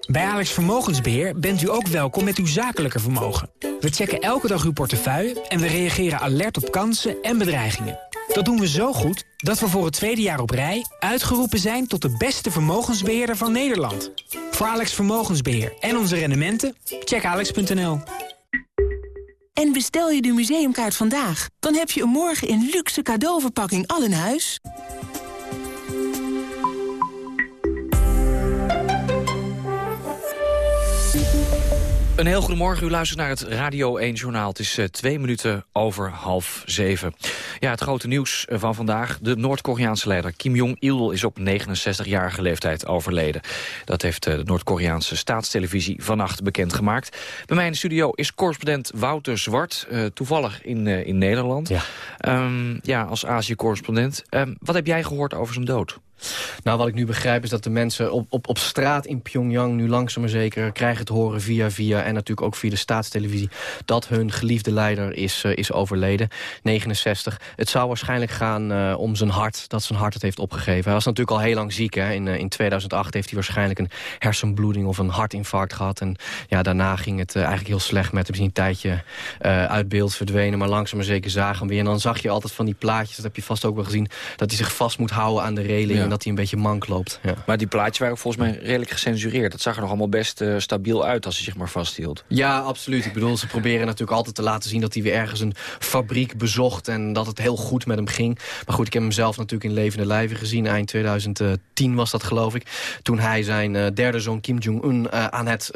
[SPEAKER 37] Bij Alex Vermogensbeheer bent u ook welkom met uw zakelijke vermogen. We checken elke dag uw portefeuille en we reageren alert op kansen en bedreigingen. Dat doen we zo goed dat we voor het tweede jaar op rij uitgeroepen zijn tot de beste vermogensbeheerder van Nederland. Voor Alex Vermogensbeheer en onze rendementen, check alex.nl.
[SPEAKER 35] En bestel je de museumkaart vandaag, dan heb je een morgen in luxe cadeauverpakking al in huis.
[SPEAKER 4] Een heel goedemorgen, u luistert naar het Radio 1 Journaal. Het is uh, twee minuten over half zeven. Ja, het grote nieuws eh, van vandaag. De Noord-Koreaanse leider Kim Jong-il is op 69-jarige leeftijd overleden. Dat heeft uh, de Noord-Koreaanse staatstelevisie vannacht bekendgemaakt. Bij mij in de studio is correspondent Wouter Zwart, uh, toevallig in, in Nederland. Ja, um, ja als Azië-correspondent. Um, wat heb jij gehoord over zijn dood?
[SPEAKER 38] Nou, wat ik nu begrijp is dat de mensen op, op, op straat in Pyongyang... nu langzaam maar zeker krijgen te horen via via... en natuurlijk ook via de staatstelevisie... dat hun geliefde leider is, uh, is overleden, 69. Het zou waarschijnlijk gaan uh, om zijn hart, dat zijn hart het heeft opgegeven. Hij was natuurlijk al heel lang ziek. Hè. In, uh, in 2008 heeft hij waarschijnlijk een hersenbloeding of een hartinfarct gehad. En ja, daarna ging het eigenlijk heel slecht met hem. Een tijdje uit beeld verdwenen, maar langzaam maar zeker zagen hem weer. En dan zag je altijd van die plaatjes, dat heb je vast ook wel gezien... dat hij zich vast moet houden aan de reling... en dat hij een beetje mank loopt. Ja.
[SPEAKER 4] Maar die plaatjes waren volgens mij redelijk gecensureerd. Dat zag er nog allemaal best uh, stabiel uit als hij zich maar vasthield.
[SPEAKER 38] Ja, absoluut. Ik bedoel, ze proberen natuurlijk altijd te laten zien... dat hij weer ergens een fabriek bezocht en dat het heel goed met hem ging. Maar goed, ik heb hem zelf natuurlijk in levende lijven gezien. Eind 2010 was dat, geloof ik. Toen hij zijn uh, derde zoon Kim Jong-un uh, aan het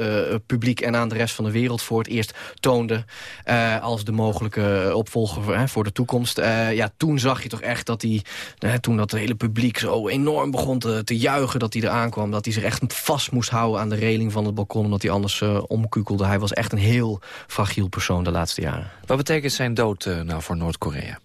[SPEAKER 38] publiek... en aan de rest van de wereld voor het eerst toonde... als de mogelijke opvolger voor de toekomst. ja, toen zag je toch echt dat hij... toen dat hele publiek zo enorm begon te, te juichen dat hij eraan kwam. Dat hij zich echt vast moest houden aan de reling van het balkon... omdat hij anders uh, omkukelde. Hij was echt een heel fragiel persoon de laatste jaren.
[SPEAKER 4] Wat betekent zijn dood uh, nou voor Noord-Korea?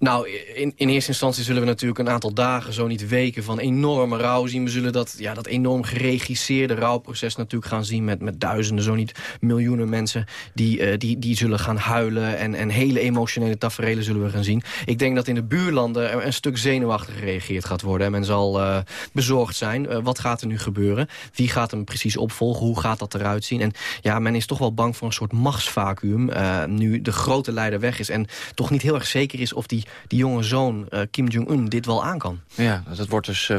[SPEAKER 38] Nou, in, in eerste instantie zullen we natuurlijk een aantal dagen, zo niet weken, van enorme rouw zien. We zullen dat, ja, dat enorm geregisseerde rouwproces natuurlijk gaan zien met, met duizenden, zo niet miljoenen mensen die, uh, die, die zullen gaan huilen. En, en hele emotionele tafereelen zullen we gaan zien. Ik denk dat in de buurlanden er een stuk zenuwachtig gereageerd gaat worden. En men zal uh, bezorgd zijn. Uh, wat gaat er nu gebeuren? Wie gaat hem precies opvolgen? Hoe gaat dat eruit zien? En ja, men is toch wel bang voor een soort machtsvacuum. nu de grote leider weg is en toch niet heel erg zeker is of die die jonge zoon uh, Kim Jong-un dit wel aan kan.
[SPEAKER 4] Ja, dat wordt dus uh,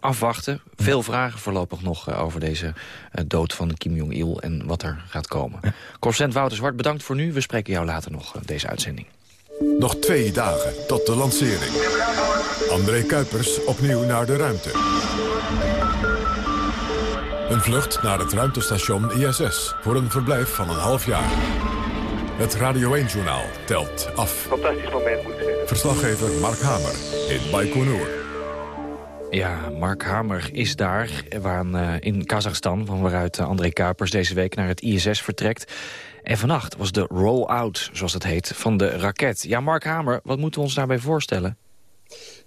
[SPEAKER 4] afwachten. Veel vragen voorlopig nog over deze dood van Kim Jong-il... en wat er gaat komen. Ja. Correspondent Wouter Zwart, bedankt voor nu. We spreken jou later nog deze uitzending.
[SPEAKER 3] Nog twee dagen tot de lancering. André Kuipers opnieuw naar de ruimte. Een vlucht naar het ruimtestation ISS voor een verblijf van een half jaar. Het Radio 1-journaal telt af.
[SPEAKER 39] Fantastisch moment, moet ik zeggen.
[SPEAKER 3] Verslaggever Mark Hamer in Baikonur.
[SPEAKER 4] Ja, Mark Hamer is daar waar, uh, in Kazachstan... van waaruit uh, André Kuipers deze week naar het ISS vertrekt. En vannacht was de roll-out, zoals het heet, van de raket. Ja, Mark Hamer, wat moeten we ons daarbij voorstellen?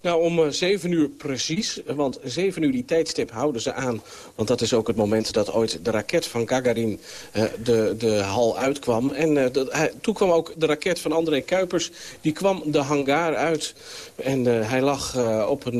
[SPEAKER 40] Nou, om 7 eh, uur precies, want 7 uur die tijdstip houden ze aan. Want dat is ook het moment dat ooit de raket van Gagarin uh, de, de hal uitkwam. En uh, dat, toen kwam ook de raket van André Kuipers, die kwam de hangar uit. En hij lag op een,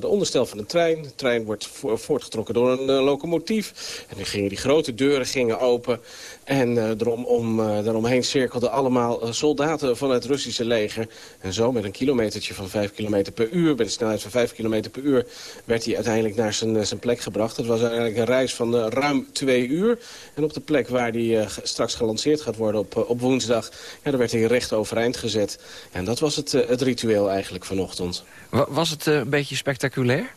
[SPEAKER 40] de onderstel van een trein. De trein wordt voortgetrokken door een locomotief. En dan gingen die grote deuren gingen open. En erom, om, daaromheen cirkelden allemaal soldaten van het Russische leger. En zo met een kilometertje van 5 km per met een snelheid van 5 km per uur... werd hij uiteindelijk naar zijn, zijn plek gebracht. Het was eigenlijk een reis van ruim twee uur. En op de plek waar hij straks gelanceerd gaat worden op, op woensdag... Ja, daar werd hij recht overeind gezet. En dat was het, het ritueel eigenlijk vanochtend.
[SPEAKER 4] Was het een beetje spectaculair?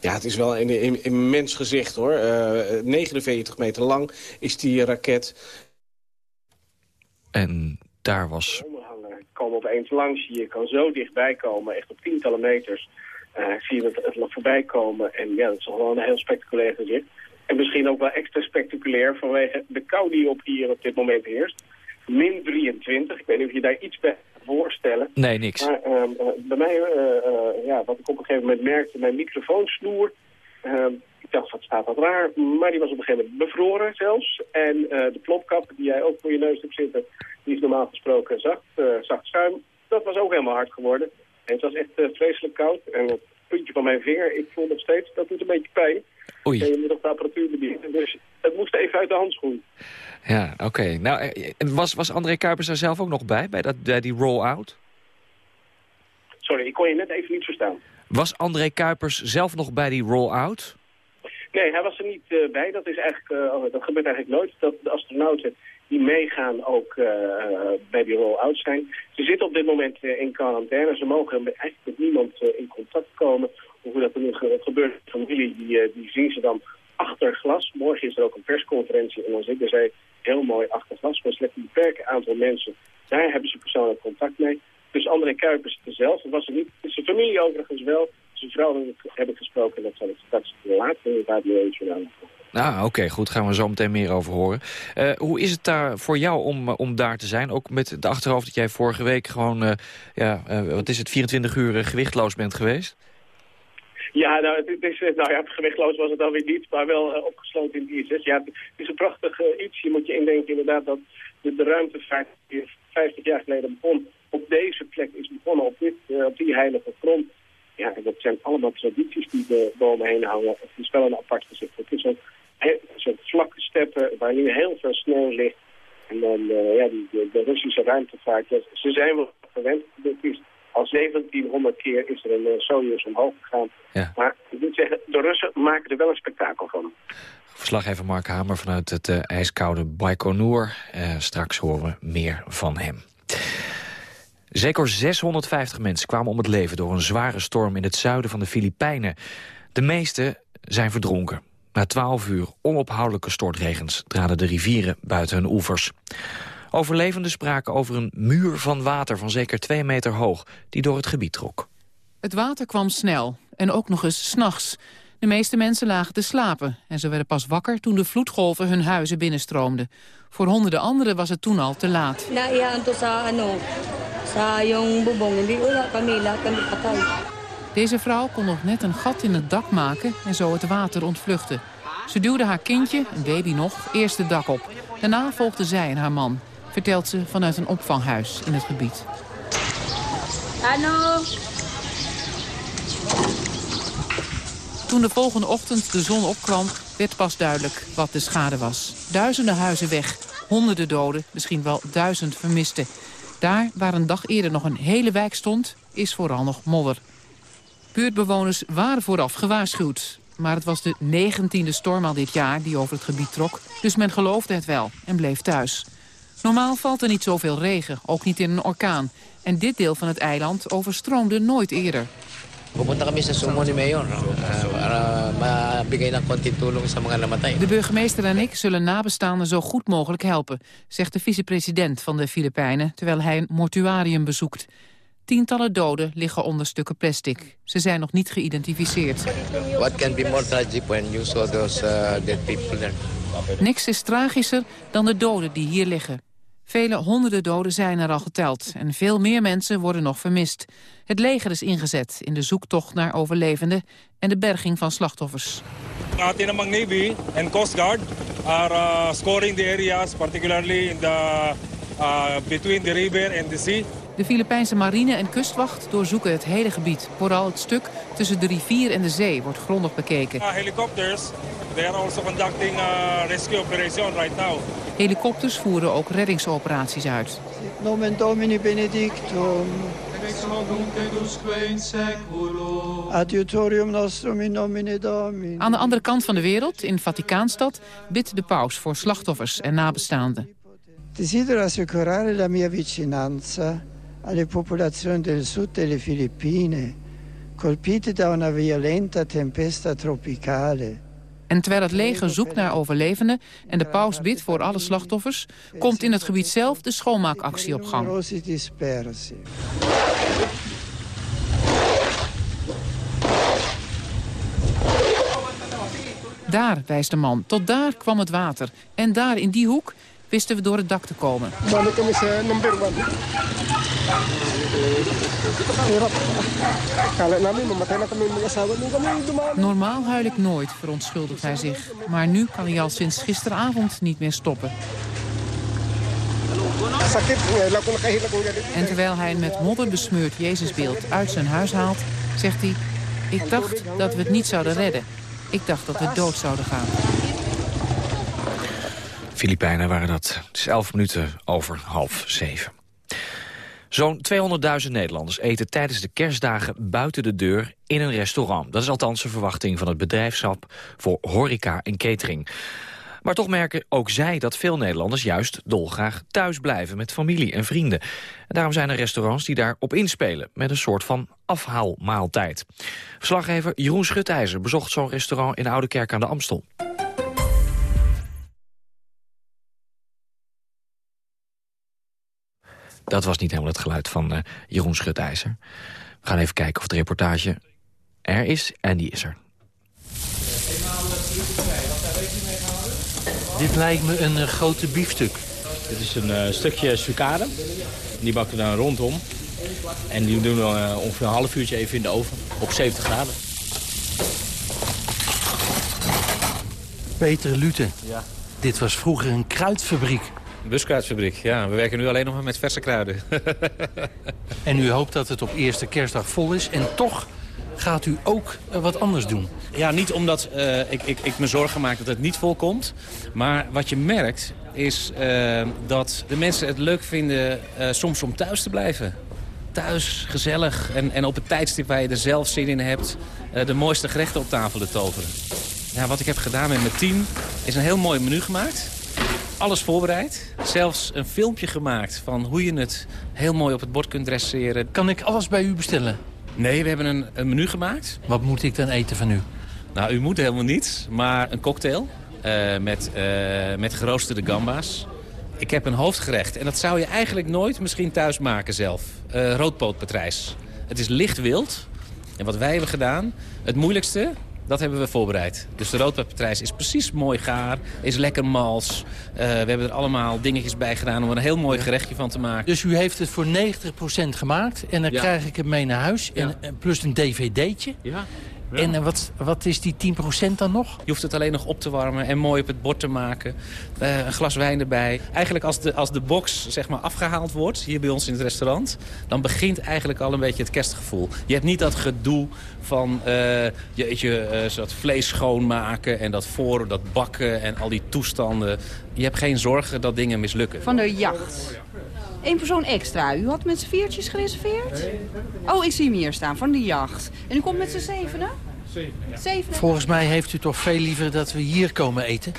[SPEAKER 40] Ja, het is wel een, immens gezicht hoor. Uh, eh, 49 meter lang is die raket.
[SPEAKER 4] En daar was...
[SPEAKER 40] komen opeens langs, je kan zo dichtbij komen, echt op tientallen meters. Uh, zie je het, het voorbij komen. En ja, dat is gewoon een heel spectaculair gezicht. En misschien ook wel extra spectaculair vanwege de kou die op hier op dit moment heerst. Min 23, ik weet niet of je daar iets bij voorstellen.
[SPEAKER 4] Nee, niks.
[SPEAKER 40] Maar uh, bij mij, uh, ja, wat ik op een gegeven moment merkte, mijn microfoonsnoer... Ik dacht, wat staat dat raar? Maar die was op een gegeven moment bevroren zelfs. En de plopkap die jij ook voor je neus hebt zitten, die is normaal gesproken zacht, zacht schuim. Dat was ook helemaal hard geworden. En het was echt vreselijk koud. En het puntje van mijn vinger, ik voel nog steeds, dat doet een beetje pijn.
[SPEAKER 4] Oei.
[SPEAKER 40] En je moet ook de apparatuur bedienen. Dus het moest even uit de handschoen.
[SPEAKER 4] Ja, oké. Nou, was, was André Kuipers daar zelf ook nog bij, bij, dat, bij die roll-out?
[SPEAKER 40] Sorry, ik kon je net even niet verstaan.
[SPEAKER 4] Was André Kuipers zelf nog bij die roll-out?
[SPEAKER 40] Nee, hij was er niet uh, bij. Dat, is eigenlijk, uh, dat gebeurt eigenlijk nooit. Dat de astronauten die meegaan ook uh, bij die roll-out zijn. Ze zitten op dit moment in quarantaine. Ze mogen eigenlijk met niemand in contact komen. Hoe dat er nu gebeurt, familie, die, die zien ze dan achter glas. Morgen is er ook een persconferentie en dan zitten zij heel mooi achter glas. Maar slechts een beperkt aantal mensen, daar hebben ze persoonlijk contact mee. Dus André Kuipers zelf was er niet. Zijn familie overigens wel. Zijn vrouw heb ik gesproken. Dat zal ik straks later in het radio
[SPEAKER 4] Ah, oké, goed. Gaan we zo meteen meer over horen. Uh, hoe is het daar voor jou om, om daar te zijn? Ook met de achterhoofd dat jij vorige week gewoon, uh, ja, uh, wat is het, 24 uur gewichtloos bent geweest?
[SPEAKER 40] Ja, nou, het is, nou ja, gewichtloos was het dan weer niet, maar wel opgesloten in het ISS. Ja, het is een prachtig iets. Je moet je indenken inderdaad dat de, de ruimtevaart 50 jaar geleden begon. Op deze plek is begonnen, op, dit, op die heilige grond. Ja, en dat zijn allemaal tradities die er boven heen hangen. Het is wel een apart gezicht. Het is een soort vlakke steppen waar nu heel veel sneeuw ligt. En dan, ja, die, de, de, Russische ruimtevaart, ze zijn wel gewend. Is al 1700 keer is er een uh, Soyuz omhoog gegaan.
[SPEAKER 4] Ja.
[SPEAKER 40] Maar ik moet zeggen, de Russen maken er wel een spektakel van.
[SPEAKER 4] Verslaggever Mark Hamer vanuit het uh, ijskoude Baikonur. Straks horen we meer van hem. Zeker 650 mensen kwamen om het leven door een zware storm in het zuiden van de Filipijnen. De meeste zijn verdronken. Na 12 uur onophoudelijke stortregens traden de rivieren buiten hun oevers. Overlevenden spraken over een muur van water van zeker twee meter hoog... die door het gebied trok.
[SPEAKER 41] Het water kwam snel en ook nog eens s'nachts. De meeste mensen lagen te slapen en ze werden pas wakker... toen de vloedgolven hun huizen binnenstroomden. Voor honderden anderen was het toen al te laat. Deze vrouw kon nog net een gat in het dak maken en zo het water ontvluchten. Ze duwde haar kindje, een baby nog, eerst het dak op. Daarna volgde zij en haar man vertelt ze vanuit een opvanghuis in het gebied. Hallo. Toen de volgende ochtend de zon opkwam, werd pas duidelijk wat de schade was. Duizenden huizen weg, honderden doden, misschien wel duizend vermisten. Daar, waar een dag eerder nog een hele wijk stond, is vooral nog modder. Buurtbewoners waren vooraf gewaarschuwd. Maar het was de negentiende storm al dit jaar die over het gebied trok. Dus men geloofde het wel en bleef thuis. Normaal valt er niet zoveel regen, ook niet in een orkaan. En dit deel van het eiland overstroomde nooit eerder.
[SPEAKER 39] Pupunta kami sa sumo ni Mayor uh, para mabigay ng konting tulong sa mga namatay.
[SPEAKER 41] De burgemeester en ik zullen nabestaanden zo goed mogelijk helpen, zegt de vicepresident van de Filipijnen, terwijl hij een mortuarium bezoekt. Tientallen doden liggen onder stukken plastic. Ze zijn nog niet geïdentificeerd.
[SPEAKER 39] What can be more tragic when you saw those uh, dead people there?
[SPEAKER 41] Niks is tragischer dan de doden die hier liggen. Vele honderden doden zijn er al geteld en veel meer mensen worden nog vermist. Het leger is ingezet in de zoektocht naar overlevenden en de berging van slachtoffers.
[SPEAKER 10] Atin namang Navy and Coast Guard are uh, scoring the areas, particularly in the, uh, between the river and the sea.
[SPEAKER 41] De Filipijnse marine en kustwacht doorzoeken het hele gebied. Vooral het stuk tussen de rivier en de zee wordt grondig bekeken.
[SPEAKER 10] Uh, helicopters, they are also conducting a rescue operation right now.
[SPEAKER 41] Helikopters voeren ook reddingsoperaties uit.
[SPEAKER 42] Nomen Domini benedictum. Adiutorium nostrum in nomine Domini.
[SPEAKER 41] Aan de andere kant van de wereld, in Vaticaanstad, bidt de paus voor slachtoffers en nabestaanden.
[SPEAKER 42] Desidero assicurare la mia vicinanza alle popolazioni del sud delle Filippine, colpite da una violenta tempesta tropicale.
[SPEAKER 41] En terwijl het leger zoekt naar overlevenden en de paus bidt voor alle slachtoffers, komt in het gebied zelf de schoonmaakactie op gang. Daar, wijst de man, tot daar kwam het water. En daar, in die hoek, wisten we door het dak te komen. Normaal huil ik nooit, verontschuldigt hij zich. Maar nu kan hij al sinds gisteravond niet meer stoppen.
[SPEAKER 42] Ganito.
[SPEAKER 41] En terwijl hij een met modder besmeurd Jezusbeeld uit zijn huis haalt, zegt hij... Ik dacht dat we het niet zouden redden. Ik dacht dat we dood zouden gaan.
[SPEAKER 4] Filipijnen waren dat. Het is 11 minuten over half zeven. Zo'n 200.000 Nederlanders eten tijdens de kerstdagen buiten de deur in een restaurant. Dat is althans de verwachting van het bedrijfschap voor horeca en catering. Maar toch merken ook zij dat veel Nederlanders juist dolgraag thuis blijven met familie en vrienden. En daarom zijn er restaurants die daarop inspelen met een soort van afhaalmaaltijd. Verslaggever Jeroen Schutijzer bezocht zo'n restaurant in Oude Kerk aan de Amstel. Dat was niet helemaal het geluid van uh, Jeroen Schutijzer. We gaan even kijken of de reportage er is. En die is er.
[SPEAKER 43] Dit lijkt me een uh, grote biefstuk. Dit is een uh, stukje sucade. Die bakken we dan rondom. En die doen we ongeveer een half uurtje even in de oven. Op 70 graden. Peter Lute.
[SPEAKER 44] Ja.
[SPEAKER 43] Dit was vroeger een kruidfabriek.
[SPEAKER 44] Buskruidfabriek, ja. We werken nu alleen nog maar met verse kruiden.
[SPEAKER 43] en u hoopt dat het op eerste kerstdag vol is. En toch gaat u ook wat anders doen.
[SPEAKER 44] Ja, niet omdat uh, ik, ik, ik me zorgen maak dat het niet volkomt. Maar wat je merkt is uh, dat de mensen het leuk vinden uh, soms om thuis te blijven. Thuis, gezellig en, en op het tijdstip waar je er zelf zin in hebt... de mooiste gerechten op tafel te toveren. Ja, wat ik heb gedaan met mijn team is een heel mooi menu gemaakt alles voorbereid. Zelfs een filmpje gemaakt van hoe je het heel mooi op het bord kunt dresseren.
[SPEAKER 43] Kan ik alles bij u bestellen?
[SPEAKER 44] Nee, we hebben een, een menu gemaakt.
[SPEAKER 43] Wat moet ik dan eten van u?
[SPEAKER 44] Nou, u moet helemaal niets, maar een cocktail uh, met, uh, met geroosterde gamba's. Ik heb een hoofdgerecht en dat zou je eigenlijk nooit misschien thuis maken zelf. Uh, roodpootpatrijs. Het is licht wild. En wat wij hebben gedaan, het moeilijkste, dat hebben we voorbereid. Dus de roodpeppertrijs is precies mooi gaar, is lekker mals. Uh, we hebben er allemaal dingetjes bij gedaan om er een heel mooi gerechtje van te maken.
[SPEAKER 43] Dus u heeft het voor 90% gemaakt en dan ja. krijg ik het mee naar huis. Ja. En, plus een dvd'tje.
[SPEAKER 44] Ja.
[SPEAKER 43] Ja. En uh, wat, wat is die 10% dan nog?
[SPEAKER 44] Je hoeft het alleen nog op te warmen en mooi op het bord te maken. Uh, een glas wijn erbij. Eigenlijk als de, als de box zeg maar, afgehaald wordt, hier bij ons in het restaurant... dan begint eigenlijk al een beetje het kerstgevoel. Je hebt niet dat gedoe van uh, je, je, dat vlees schoonmaken en dat voor, dat bakken en al die toestanden. Je hebt geen zorgen dat dingen mislukken.
[SPEAKER 45] Van de jacht.
[SPEAKER 46] Eén persoon extra. U had met z'n viertjes gereserveerd? Oh, ik zie hem hier staan, van de jacht. En u komt met z'n zevenen? Zeven.
[SPEAKER 47] Volgens mij heeft u toch veel liever dat we hier komen eten?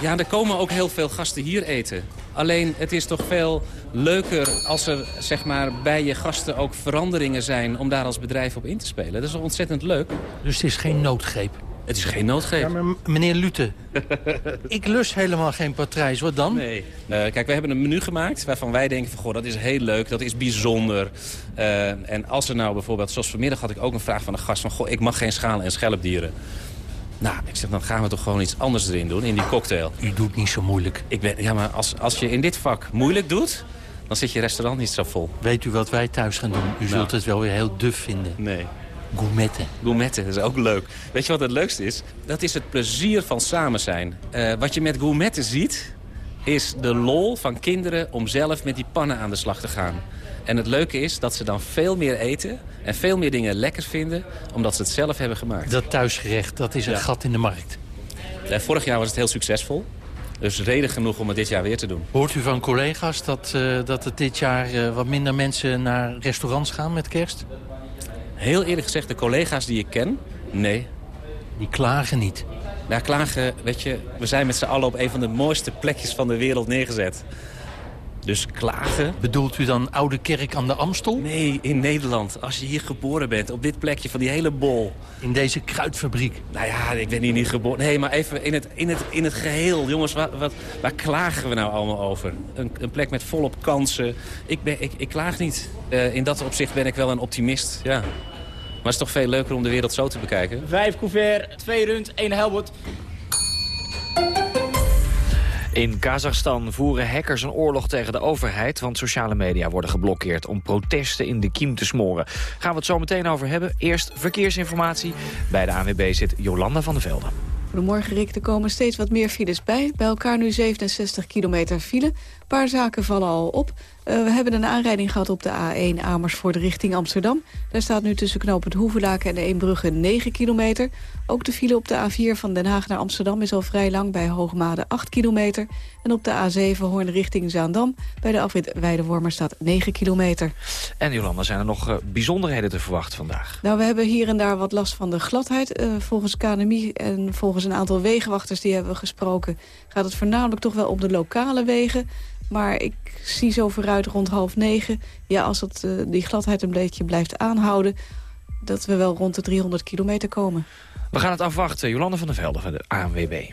[SPEAKER 44] Ja, er komen ook heel veel gasten hier eten. Alleen, het is toch veel leuker als er zeg maar, bij je gasten ook veranderingen zijn... om daar als bedrijf op in te spelen. Dat is ontzettend leuk.
[SPEAKER 47] Dus het is geen noodgreep?
[SPEAKER 44] Het is geen noodgreep.
[SPEAKER 47] Ja, maar meneer Lute, ik lust helemaal geen patrijs. Wat dan?
[SPEAKER 44] Nee. Uh, kijk, we hebben een menu gemaakt waarvan wij denken van... Goh, dat is heel leuk, dat is bijzonder. Uh, en als er nou bijvoorbeeld, zoals vanmiddag had ik ook een vraag van een gast... van, goh, ik mag geen schalen en schelpdieren. Nou, ik zeg, dan gaan we toch gewoon iets anders erin doen, in die cocktail.
[SPEAKER 47] U doet niet zo moeilijk.
[SPEAKER 44] Ik ben, ja, maar als, als je in dit vak moeilijk doet, dan zit je restaurant niet zo vol.
[SPEAKER 47] Weet u wat wij thuis gaan doen? U
[SPEAKER 44] Nou.
[SPEAKER 47] zult het wel weer heel duf vinden.
[SPEAKER 44] Nee.
[SPEAKER 47] Gourmetten.
[SPEAKER 44] Gourmetten, dat is ook leuk. Weet je wat het leukste is? Dat is het plezier van samen zijn. Uh, wat je met gourmetten ziet, is de lol van kinderen om zelf met die pannen aan de slag te gaan. En het leuke is dat ze dan veel meer eten en veel meer dingen lekker vinden... omdat ze het zelf hebben gemaakt.
[SPEAKER 47] Dat thuisgerecht, dat is een
[SPEAKER 44] Ja.
[SPEAKER 47] gat in de markt.
[SPEAKER 44] En vorig jaar was het heel succesvol. Dus reden genoeg om het dit jaar weer te doen.
[SPEAKER 47] Hoort u van collega's dat, uh, dat het dit jaar uh, wat minder mensen naar restaurants gaan met kerst?
[SPEAKER 44] Heel eerlijk gezegd, de collega's die ik ken, nee.
[SPEAKER 47] Die klagen niet?
[SPEAKER 44] Ja, klagen, weet je, we zijn met z'n allen op een van de mooiste plekjes van de wereld neergezet. Dus klagen...
[SPEAKER 47] Bedoelt u dan Oude Kerk aan de Amstel?
[SPEAKER 44] Nee, in Nederland. Als je hier geboren bent, op dit plekje van die hele bol.
[SPEAKER 47] In deze kruidfabriek?
[SPEAKER 44] Nou ja, ik ben hier niet geboren. Nee, maar even in het, in het, in het geheel. Jongens, wat, wat, waar klagen we nou allemaal over? Een, een plek met volop kansen. Ik, ben, ik, ik klaag niet. Uh, in dat opzicht ben ik wel een optimist, ja. Maar het is toch veel leuker om de wereld zo te bekijken.
[SPEAKER 19] Vijf couvert, twee rund, één helbot.
[SPEAKER 4] In Kazachstan voeren hackers een oorlog tegen de overheid... want sociale media worden geblokkeerd om protesten in de kiem te smoren. Gaan we het zo meteen over hebben. Eerst verkeersinformatie. Bij de ANWB zit Jolanda van der Velde.
[SPEAKER 34] Goedemorgen Rick, er komen steeds wat meer files bij. Bij elkaar nu 67 kilometer file. Een paar zaken vallen al op. Uh, we hebben een aanrijding gehad op de A1 Amersfoort richting Amsterdam. Daar staat nu tussen knooppunt Hoevelaken en de Eembrugge 9 kilometer. Ook de file op de A4 van Den Haag naar Amsterdam is al vrij lang bij Hoogmade 8 kilometer. En op de A7 Hoorn richting Zaandam bij de afrit Weidewormer staat 9 kilometer.
[SPEAKER 4] En Jolanda, zijn er nog uh, bijzonderheden te verwachten vandaag?
[SPEAKER 34] Nou, we hebben hier en daar wat last van de gladheid. Uh, volgens KNMI en volgens een aantal wegenwachters die hebben we gesproken... gaat het voornamelijk toch wel om de lokale wegen... Maar ik zie zo vooruit rond half negen... ja, als het, uh, die gladheid een beetje blijft aanhouden... dat we wel rond de 300 kilometer komen.
[SPEAKER 4] We gaan het afwachten. Jolande van der Velde van de ANWB.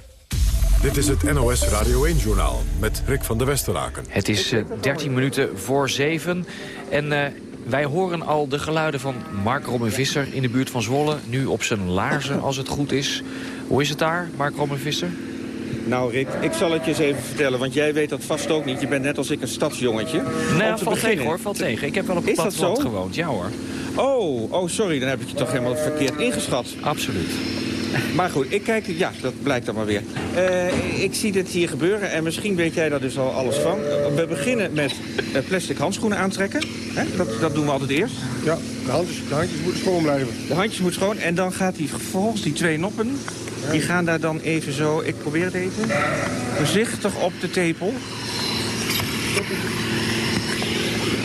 [SPEAKER 3] Dit is het NOS Radio 1-journaal met Rick van der Westeraken.
[SPEAKER 4] Het is uh, 13 minuten voor 7 en... Uh, wij horen al de geluiden van Mark Robin Visser in de buurt van Zwolle. Nu op zijn laarzen, als het goed is. Hoe is het daar, Mark Robin Visser?
[SPEAKER 20] Nou Rick, ik zal het je eens even vertellen, want jij weet dat vast ook niet. Je bent net als ik een stadsjongetje.
[SPEAKER 4] Nee, valt beginnen. tegen hoor, valt tegen. Ik heb wel op het platteland gewoond, ja hoor.
[SPEAKER 20] Oh, oh, sorry, dan heb ik je toch helemaal verkeerd ingeschat.
[SPEAKER 4] Absoluut.
[SPEAKER 20] Maar goed, ik kijk, ja, dat blijkt dan maar weer. Uh, ik zie dit hier gebeuren en misschien weet jij daar dus al alles van. We beginnen met uh, plastic handschoenen aantrekken. Hè? Dat, dat doen we altijd eerst.
[SPEAKER 48] Ja, de handjes, de handjes moeten schoon blijven.
[SPEAKER 20] De handjes moeten schoon en dan gaat hij vervolgens die twee noppen die gaan daar dan even zo, ik probeer het even, voorzichtig op de tepel.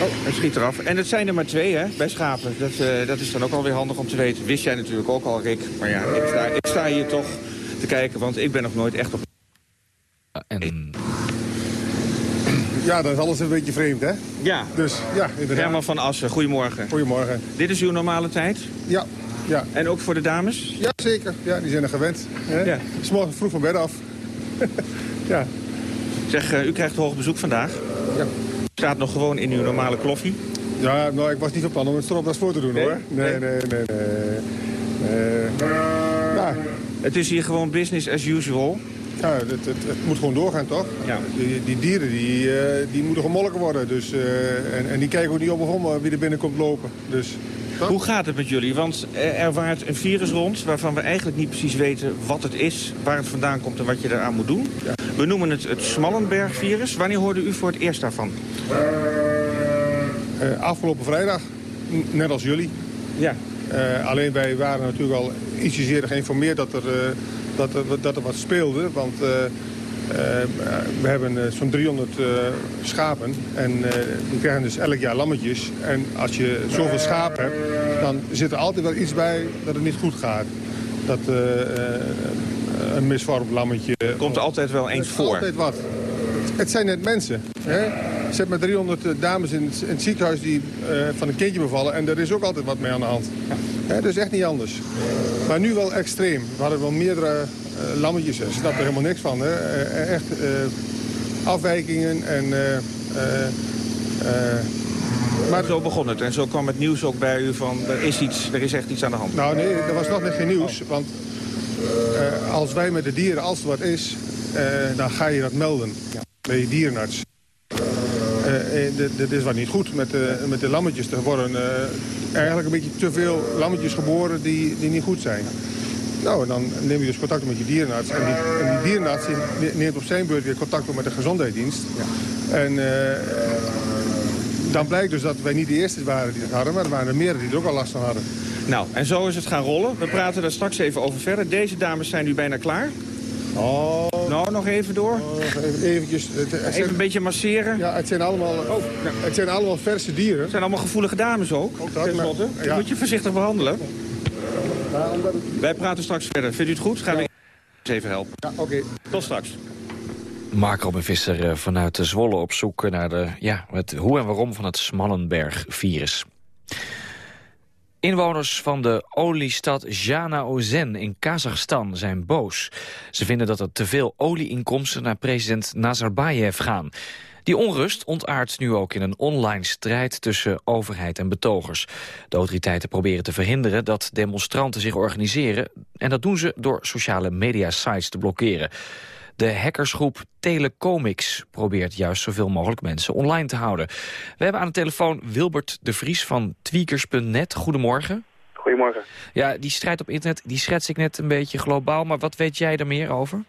[SPEAKER 20] Oh, hij schiet eraf. En het zijn er maar twee, hè, bij schapen. Dat, uh, dat is dan ook alweer handig om te weten. Wist jij natuurlijk ook al, Rick. Maar ja, ik sta, ik sta hier toch te kijken, want ik ben nog nooit echt op...
[SPEAKER 4] En...
[SPEAKER 48] Ja, dat is alles een beetje vreemd, hè?
[SPEAKER 20] Ja.
[SPEAKER 48] Dus, ja, inderdaad.
[SPEAKER 20] Herman van Assen, goedemorgen.
[SPEAKER 48] Goedemorgen.
[SPEAKER 20] Dit is uw normale tijd?
[SPEAKER 48] Ja. Ja.
[SPEAKER 20] En ook voor de dames?
[SPEAKER 48] Ja, zeker. Ja, die zijn er gewend. Hè?
[SPEAKER 20] Ja.
[SPEAKER 48] Morgen vroeg van bed af. ja.
[SPEAKER 20] Zeg, uh, u krijgt hoog bezoek vandaag.
[SPEAKER 48] Ja.
[SPEAKER 20] Staat nog gewoon in uw normale kloffie?
[SPEAKER 48] Ja, nou, ik was niet van plan om het stropdas voor te doen,
[SPEAKER 20] nee?
[SPEAKER 48] hoor. Nee, nee, nee, nee. nee. Ja.
[SPEAKER 20] Het is hier gewoon business as usual.
[SPEAKER 48] Ja, het, het, het moet gewoon doorgaan, toch?
[SPEAKER 20] Ja.
[SPEAKER 48] Die, die dieren die, uh, die moeten gemolken worden. Dus, uh, en, en die kijken ook niet op om wie er binnenkomt lopen. Dus...
[SPEAKER 20] Hoe gaat het met jullie? Want er waart een virus rond waarvan we eigenlijk niet precies weten wat het is, waar het vandaan komt en wat je eraan moet doen.
[SPEAKER 48] Ja.
[SPEAKER 20] We noemen het het Smallenberg-virus. Wanneer hoorde u voor het eerst daarvan?
[SPEAKER 48] Uh, afgelopen vrijdag, net als jullie.
[SPEAKER 20] Ja.
[SPEAKER 48] Uh, alleen wij waren natuurlijk al ietsjes eerder geïnformeerd dat er, uh, dat er, dat er wat speelde. Want we hebben eh, zo'n 300 schapen en die krijgen dus elk jaar lammetjes. En als je zoveel schapen hebt, dan zit er altijd wel iets bij dat het niet goed gaat. Dat een misvormd lammetje...
[SPEAKER 45] Komt er altijd wel eens voor?
[SPEAKER 48] altijd wat. Het zijn net mensen. Hè? Ze hebben 300 dames in het, in het ziekenhuis die van een kindje bevallen. En er is ook altijd wat mee aan de hand. Hè? Dat is echt niet anders. Maar nu wel extreem. We hadden wel meerdere uh, lammetjes. Ze snappen er helemaal niks van. Hè? Echt uh, afwijkingen en...
[SPEAKER 45] maar zo begon het. En zo kwam het nieuws ook bij u van... er is, iets, er is echt iets aan de hand.
[SPEAKER 48] Nou nee, er was nog net geen nieuws. Want als wij met de dieren, als er wat is... dan ga je dat melden bij je dierenarts. Dit is wat niet goed met de, met de lammetjes. Er worden eigenlijk een beetje te veel lammetjes geboren die, die niet goed zijn. Nou, dan neem je dus contact met je dierenarts. En die, en die dierenarts neemt op zijn beurt weer contact op met de gezondheidsdienst. Ja. En uh, dan blijkt dus dat wij niet de eerste waren die het hadden... maar er waren er meerdere die er ook al last van hadden.
[SPEAKER 45] Nou, en zo is het gaan rollen. We praten daar straks even over verder. Deze dames zijn nu bijna klaar.
[SPEAKER 48] Oh.
[SPEAKER 45] Nou, nog even door.
[SPEAKER 48] Oh, even, eventjes.
[SPEAKER 45] even een beetje masseren.
[SPEAKER 48] Ja, het zijn allemaal, oh, het zijn allemaal verse dieren. Het
[SPEAKER 45] zijn allemaal gevoelige dames ook. Ook dat. Maar, ja. moet je voorzichtig behandelen. Wij praten straks verder. Vindt u het goed? Gaan we even helpen.
[SPEAKER 48] Ja, oké.
[SPEAKER 45] Tot straks.
[SPEAKER 4] Mark Robin Visser eh, vanuit Zwolle op zoek naar de, ja, het hoe en waarom van het Smallenberg-virus. Inwoners van de oliestad Jana Ozen in Kazachstan zijn boos. Ze vinden dat er te veel olieinkomsten naar president Nazarbayev gaan. Die onrust ontaart nu ook in een online strijd tussen overheid en betogers. De autoriteiten proberen te verhinderen dat demonstranten zich organiseren... en dat doen ze door sociale media-sites te blokkeren. De hackersgroep Telecomics probeert juist zoveel mogelijk mensen online te houden. We hebben aan de telefoon Wilbert de Vries van tweakers.net. Goedemorgen.
[SPEAKER 49] Goedemorgen.
[SPEAKER 4] Ja, die strijd op internet die schets ik net een beetje globaal, maar wat weet jij er meer over?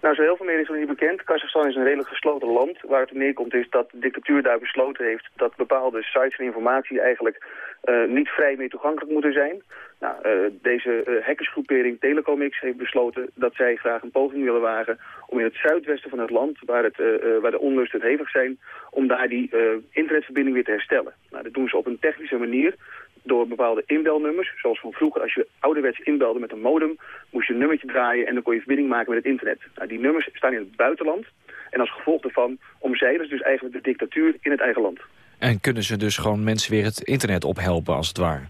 [SPEAKER 49] Nou, zo heel veel meer is nog niet bekend. Kazachstan is een redelijk gesloten land. Waar het neerkomt is dat de dictatuur daar besloten heeft... dat bepaalde sites en informatie eigenlijk uh, niet vrij meer toegankelijk moeten zijn. Nou, uh, deze uh, hackersgroepering Telecomix heeft besloten dat zij graag een poging willen wagen... om in het zuidwesten van het land, waar, het, waar de onlusten hevig zijn... om daar die internetverbinding weer te herstellen. Nou, dat doen ze op een technische manier door bepaalde inbelnummers. Zoals van vroeger, als je ouderwets inbelde met een modem, moest je een nummertje draaien en dan kon je verbinding maken met het internet. Nou, die nummers staan in het buitenland. En als gevolg daarvan omzeilen ze dus eigenlijk de dictatuur in het eigen land.
[SPEAKER 4] En kunnen ze dus gewoon mensen weer het internet ophelpen, als het ware?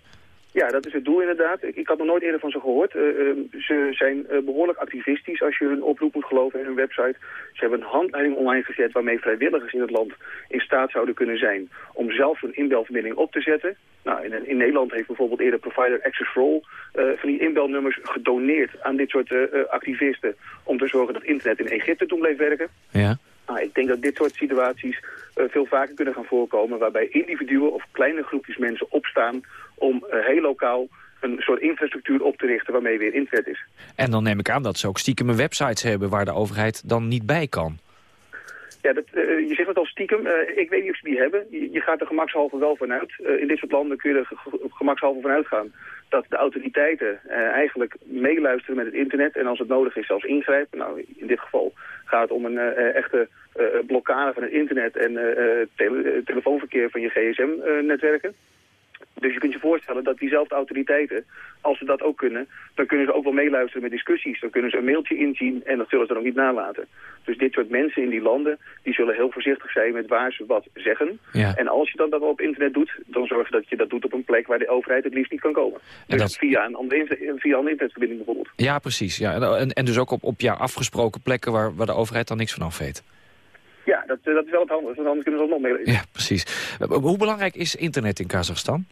[SPEAKER 49] Ja, dat is het doel inderdaad. Ik, ik had nog nooit eerder van ze gehoord. Uh, uh, ze zijn uh, behoorlijk activistisch als je hun oproep moet geloven in hun website. Ze hebben een handleiding online gezet waarmee vrijwilligers in het land in staat zouden kunnen zijn om zelf een inbelverbinding op te zetten. Nou, in, in Nederland heeft bijvoorbeeld eerder provider Access for All van die inbelnummers gedoneerd aan dit soort activisten om te zorgen dat internet in Egypte toen bleef werken.
[SPEAKER 4] Ja.
[SPEAKER 49] Nou, ik denk dat dit soort situaties veel vaker kunnen gaan voorkomen... waarbij individuen of kleine groepjes mensen opstaan om uh, heel lokaal een soort infrastructuur op te richten waarmee weer internet is.
[SPEAKER 4] En dan neem ik aan dat ze ook stiekem websites hebben waar de overheid dan niet bij kan.
[SPEAKER 49] Ja, dat, uh, je zegt het al stiekem. Uh, ik weet niet of ze die hebben. Je, je gaat er gemakshalve wel vanuit. Uh, in dit soort landen kun je er gemakshalve vanuit gaan dat de autoriteiten eigenlijk meeluisteren met het internet en als het nodig is zelfs ingrijpen. Nou, in dit geval gaat het om een echte blokkade van het internet en tele telefoonverkeer van je gsm-netwerken. Dus je kunt je voorstellen dat diezelfde autoriteiten, als ze dat ook kunnen, dan kunnen ze ook wel meeluisteren met discussies. Dan kunnen ze een mailtje inzien en dat zullen ze dan ook niet nalaten. Dus dit soort mensen in die landen, die zullen heel voorzichtig zijn met waar ze wat zeggen.
[SPEAKER 4] Ja.
[SPEAKER 49] En als je dan dat op internet doet, dan zorg je dat je dat doet op een plek waar de overheid het liefst niet kan komen. En dus dat... via, een andere, via een internetverbinding bijvoorbeeld.
[SPEAKER 4] Ja, precies. Ja. En, en dus ook op, op ja, afgesproken plekken waar, waar de overheid dan niks van af weet.
[SPEAKER 49] Ja, dat, dat is wel het handig, want anders kunnen ze nog meelezen.
[SPEAKER 4] Ja, precies. Hoe belangrijk is internet in Kazachstan?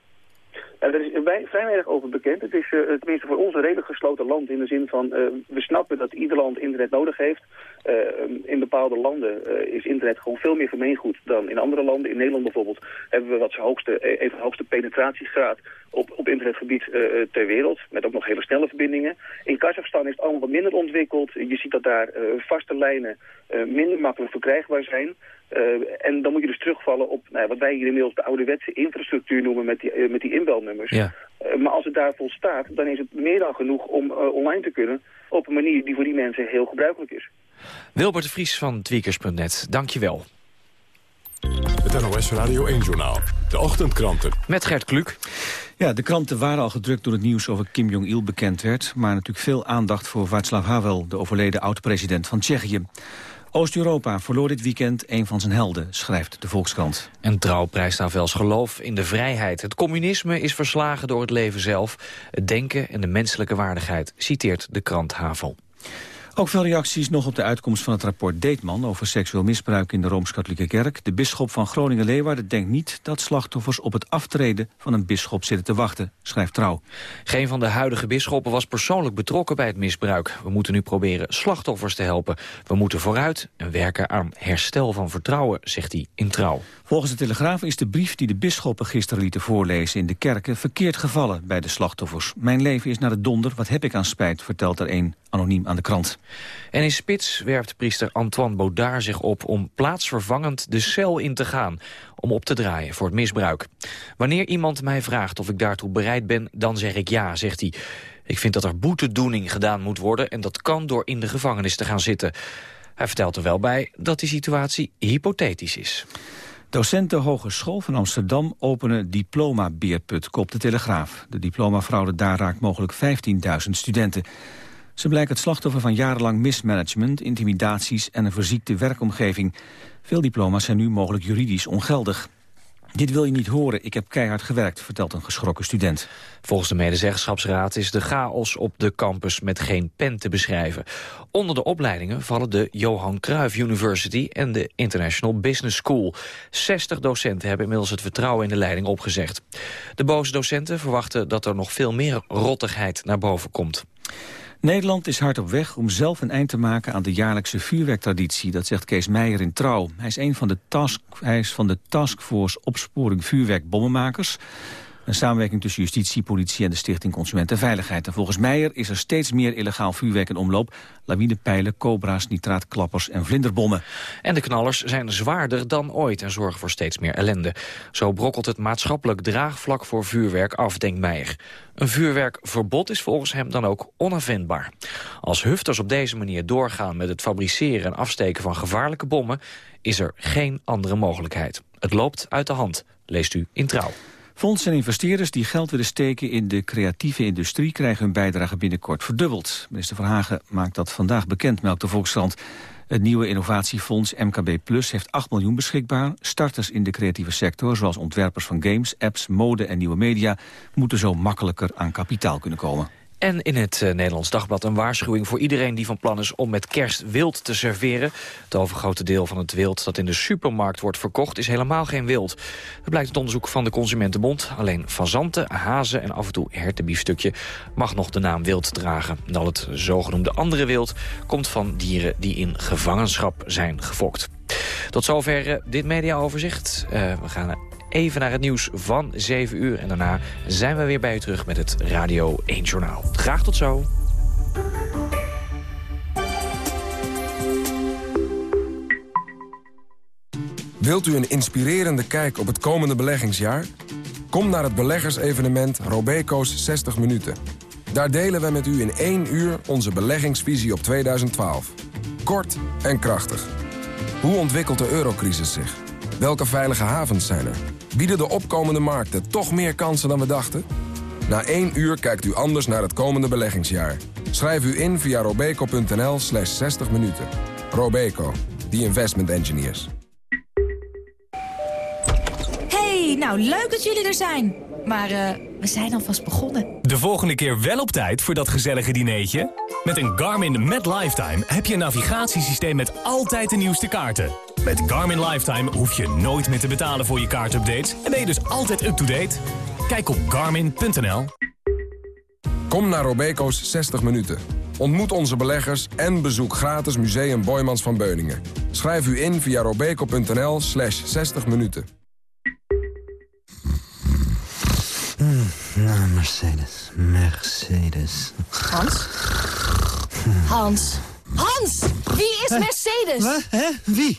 [SPEAKER 49] Ja, er is vrij weinig over bekend. Het is uh, tenminste voor ons een redelijk gesloten land in de zin van... Uh, we snappen dat ieder land internet nodig heeft. Uh, in bepaalde landen is internet gewoon veel meer gemeengoed dan in andere landen. In Nederland bijvoorbeeld hebben we wat hoogste, even de hoogste penetratiegraad op, op internetgebied ter wereld. Met ook nog hele snelle verbindingen. In Kazachstan is het allemaal wat minder ontwikkeld. Je ziet dat daar vaste lijnen minder makkelijk verkrijgbaar zijn. Uh, en dan moet je dus terugvallen op nou, wat wij hier inmiddels de ouderwetse infrastructuur noemen met die, uh, met die inbelnummers.
[SPEAKER 4] Ja.
[SPEAKER 49] Uh, maar als het daar volstaat, dan is het meer dan genoeg om online te kunnen op een manier die voor die mensen heel gebruikelijk is.
[SPEAKER 4] Wilbert de Vries van Tweakers.net, dank je wel.
[SPEAKER 3] Het NOS Radio 1-journaal. De ochtendkranten.
[SPEAKER 4] Met Gert Kluk.
[SPEAKER 7] Ja, de kranten waren al gedrukt toen het nieuws over Kim Jong-il bekend werd. Maar natuurlijk veel aandacht voor Václav Havel, de overleden oud-president van Tsjechië. Oost-Europa verloor dit weekend een van zijn helden, schrijft de Volkskrant.
[SPEAKER 4] En trouw prijst Havels geloof in de vrijheid. Het communisme is verslagen door het leven zelf. Het denken en de menselijke waardigheid, citeert de krant Havel.
[SPEAKER 7] Ook veel reacties nog op de uitkomst van het rapport Deetman... over seksueel misbruik in de Rooms-Katholieke Kerk. De bisschop van Groningen-Leeuwarden denkt niet dat slachtoffers... op het aftreden van een bisschop zitten te wachten, schrijft Trouw.
[SPEAKER 4] Geen van de huidige bisschoppen was persoonlijk betrokken bij het misbruik. We moeten nu proberen slachtoffers te helpen. We moeten vooruit en werken aan herstel van vertrouwen, zegt hij in Trouw.
[SPEAKER 7] Volgens de Telegraaf is de brief die de bisschoppen gisteren lieten voorlezen in de kerken verkeerd gevallen bij de slachtoffers. Mijn leven is naar de donder, wat heb ik aan spijt, vertelt er een anoniem aan de krant.
[SPEAKER 4] En in Spits werpt priester Antoine Baudard zich op om plaatsvervangend de cel in te gaan, om op te draaien voor het misbruik. Wanneer iemand mij vraagt of ik daartoe bereid ben, dan zeg ik ja, zegt hij. Ik vind dat er boetedoening gedaan moet worden en dat kan door in de gevangenis te gaan zitten. Hij vertelt er wel bij dat die situatie hypothetisch is.
[SPEAKER 7] Docenten Hogeschool van Amsterdam openen diploma-beerput, kop de Telegraaf. De diplomafraude daar raakt mogelijk 15.000 studenten. Ze blijken het slachtoffer van jarenlang mismanagement, intimidaties en een verziekte werkomgeving. Veel diploma's zijn nu mogelijk juridisch ongeldig. Dit wil je niet horen, ik heb keihard gewerkt, vertelt een geschrokken student.
[SPEAKER 4] Volgens de medezeggenschapsraad is de chaos op de campus met geen pen te beschrijven. Onder de opleidingen vallen de Johan Cruijff University en de International Business School. 60 docenten hebben inmiddels het vertrouwen in de leiding opgezegd. De boze docenten verwachten dat er nog veel meer rottigheid naar boven komt.
[SPEAKER 7] Nederland is hard op weg om zelf een eind te maken aan de jaarlijkse vuurwerktraditie. Dat zegt Kees Meijer in Trouw. Hij is een van de, task, hij is van de taskforce opsporing vuurwerkbommenmakers. Een samenwerking tussen justitie, politie en de Stichting Consumentenveiligheid. En volgens Meijer is er steeds meer illegaal vuurwerk in omloop. Lawinepijlen, cobra's, nitraatklappers en vlinderbommen.
[SPEAKER 4] En de knallers zijn zwaarder dan ooit en zorgen voor steeds meer ellende. Zo brokkelt het maatschappelijk draagvlak voor vuurwerk af, denkt Meijer. Een vuurwerkverbod is volgens hem dan ook onafwendbaar. Als hufters op deze manier doorgaan met het fabriceren en afsteken van gevaarlijke bommen... is er geen andere mogelijkheid. Het loopt uit de hand, leest u in Trouw.
[SPEAKER 7] Fondsen en investeerders die geld willen steken in de creatieve industrie... krijgen hun bijdrage binnenkort verdubbeld. Minister Van Hagen maakt dat vandaag bekend, melkt de Volkskrant. Het nieuwe innovatiefonds MKB Plus heeft 8 miljoen beschikbaar. Starters in de creatieve sector, zoals ontwerpers van games, apps, mode en nieuwe media... moeten zo makkelijker aan kapitaal kunnen komen.
[SPEAKER 4] En in het uh, Nederlands Dagblad een waarschuwing voor iedereen die van plan is om met kerst wild te serveren. Het overgrote deel van het wild dat in de supermarkt wordt verkocht is helemaal geen wild. Dat blijkt uit onderzoek van de Consumentenbond. Alleen fazanten, hazen en af en toe hertenbiefstukje mag nog de naam wild dragen. En al het zogenoemde andere wild komt van dieren die in gevangenschap zijn gefokt. Tot zover uh, dit mediaoverzicht. Uh, we gaan even naar het nieuws van 7 uur. En daarna zijn we weer bij u terug met het Radio 1 Journaal. Graag tot zo.
[SPEAKER 50] Wilt u een inspirerende kijk op het komende beleggingsjaar? Kom naar het beleggersevenement Robeco's 60 Minuten. Daar delen we met u in één uur onze beleggingsvisie op 2012. Kort en krachtig. Hoe ontwikkelt de eurocrisis zich? Welke veilige havens zijn er? Bieden de opkomende markten toch meer kansen dan we dachten? Na één uur kijkt u anders naar het komende beleggingsjaar. Schrijf u in via robeco.nl slash 60 minuten. Robeco, the investment engineers.
[SPEAKER 51] Hey, nou leuk dat jullie er zijn. Maar uh, we zijn alvast begonnen.
[SPEAKER 52] De volgende keer wel op tijd voor dat gezellige dineetje? Met een Garmin Met Lifetime heb je een navigatiesysteem met altijd de nieuwste kaarten. Met Garmin Lifetime hoef je nooit meer te betalen voor je kaartupdates... en ben je dus altijd up-to-date. Kijk op garmin.nl.
[SPEAKER 50] Kom naar Robeco's 60 minuten. Ontmoet onze beleggers en bezoek gratis Museum Boymans van Beuningen. Schrijf u in via robeco.nl slash 60 minuten.
[SPEAKER 53] Mm, nou, Mercedes, Mercedes.
[SPEAKER 51] Hans? Hans? Hans! Wie is Mercedes?
[SPEAKER 53] Wat? Hè? Wie?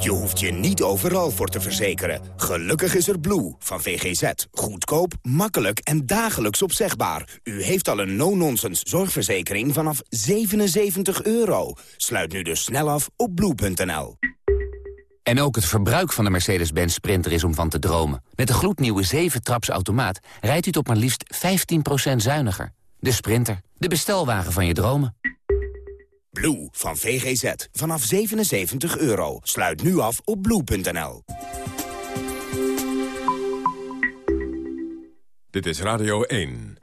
[SPEAKER 54] Je hoeft je niet overal voor te verzekeren. Gelukkig is er Blue van VGZ. Goedkoop, makkelijk en dagelijks opzegbaar. U heeft al een no-nonsense zorgverzekering vanaf 77 euro. Sluit nu dus snel af op blue.nl.
[SPEAKER 55] En ook het verbruik van de Mercedes-Benz Sprinter is om van te dromen. Met de gloednieuwe 7-traps automaat rijdt u tot maar liefst 15% zuiniger. De Sprinter, de bestelwagen van je dromen.
[SPEAKER 54] Blue van VGZ. Vanaf 77 euro. Sluit nu af op blue.nl.
[SPEAKER 3] Dit is Radio 1.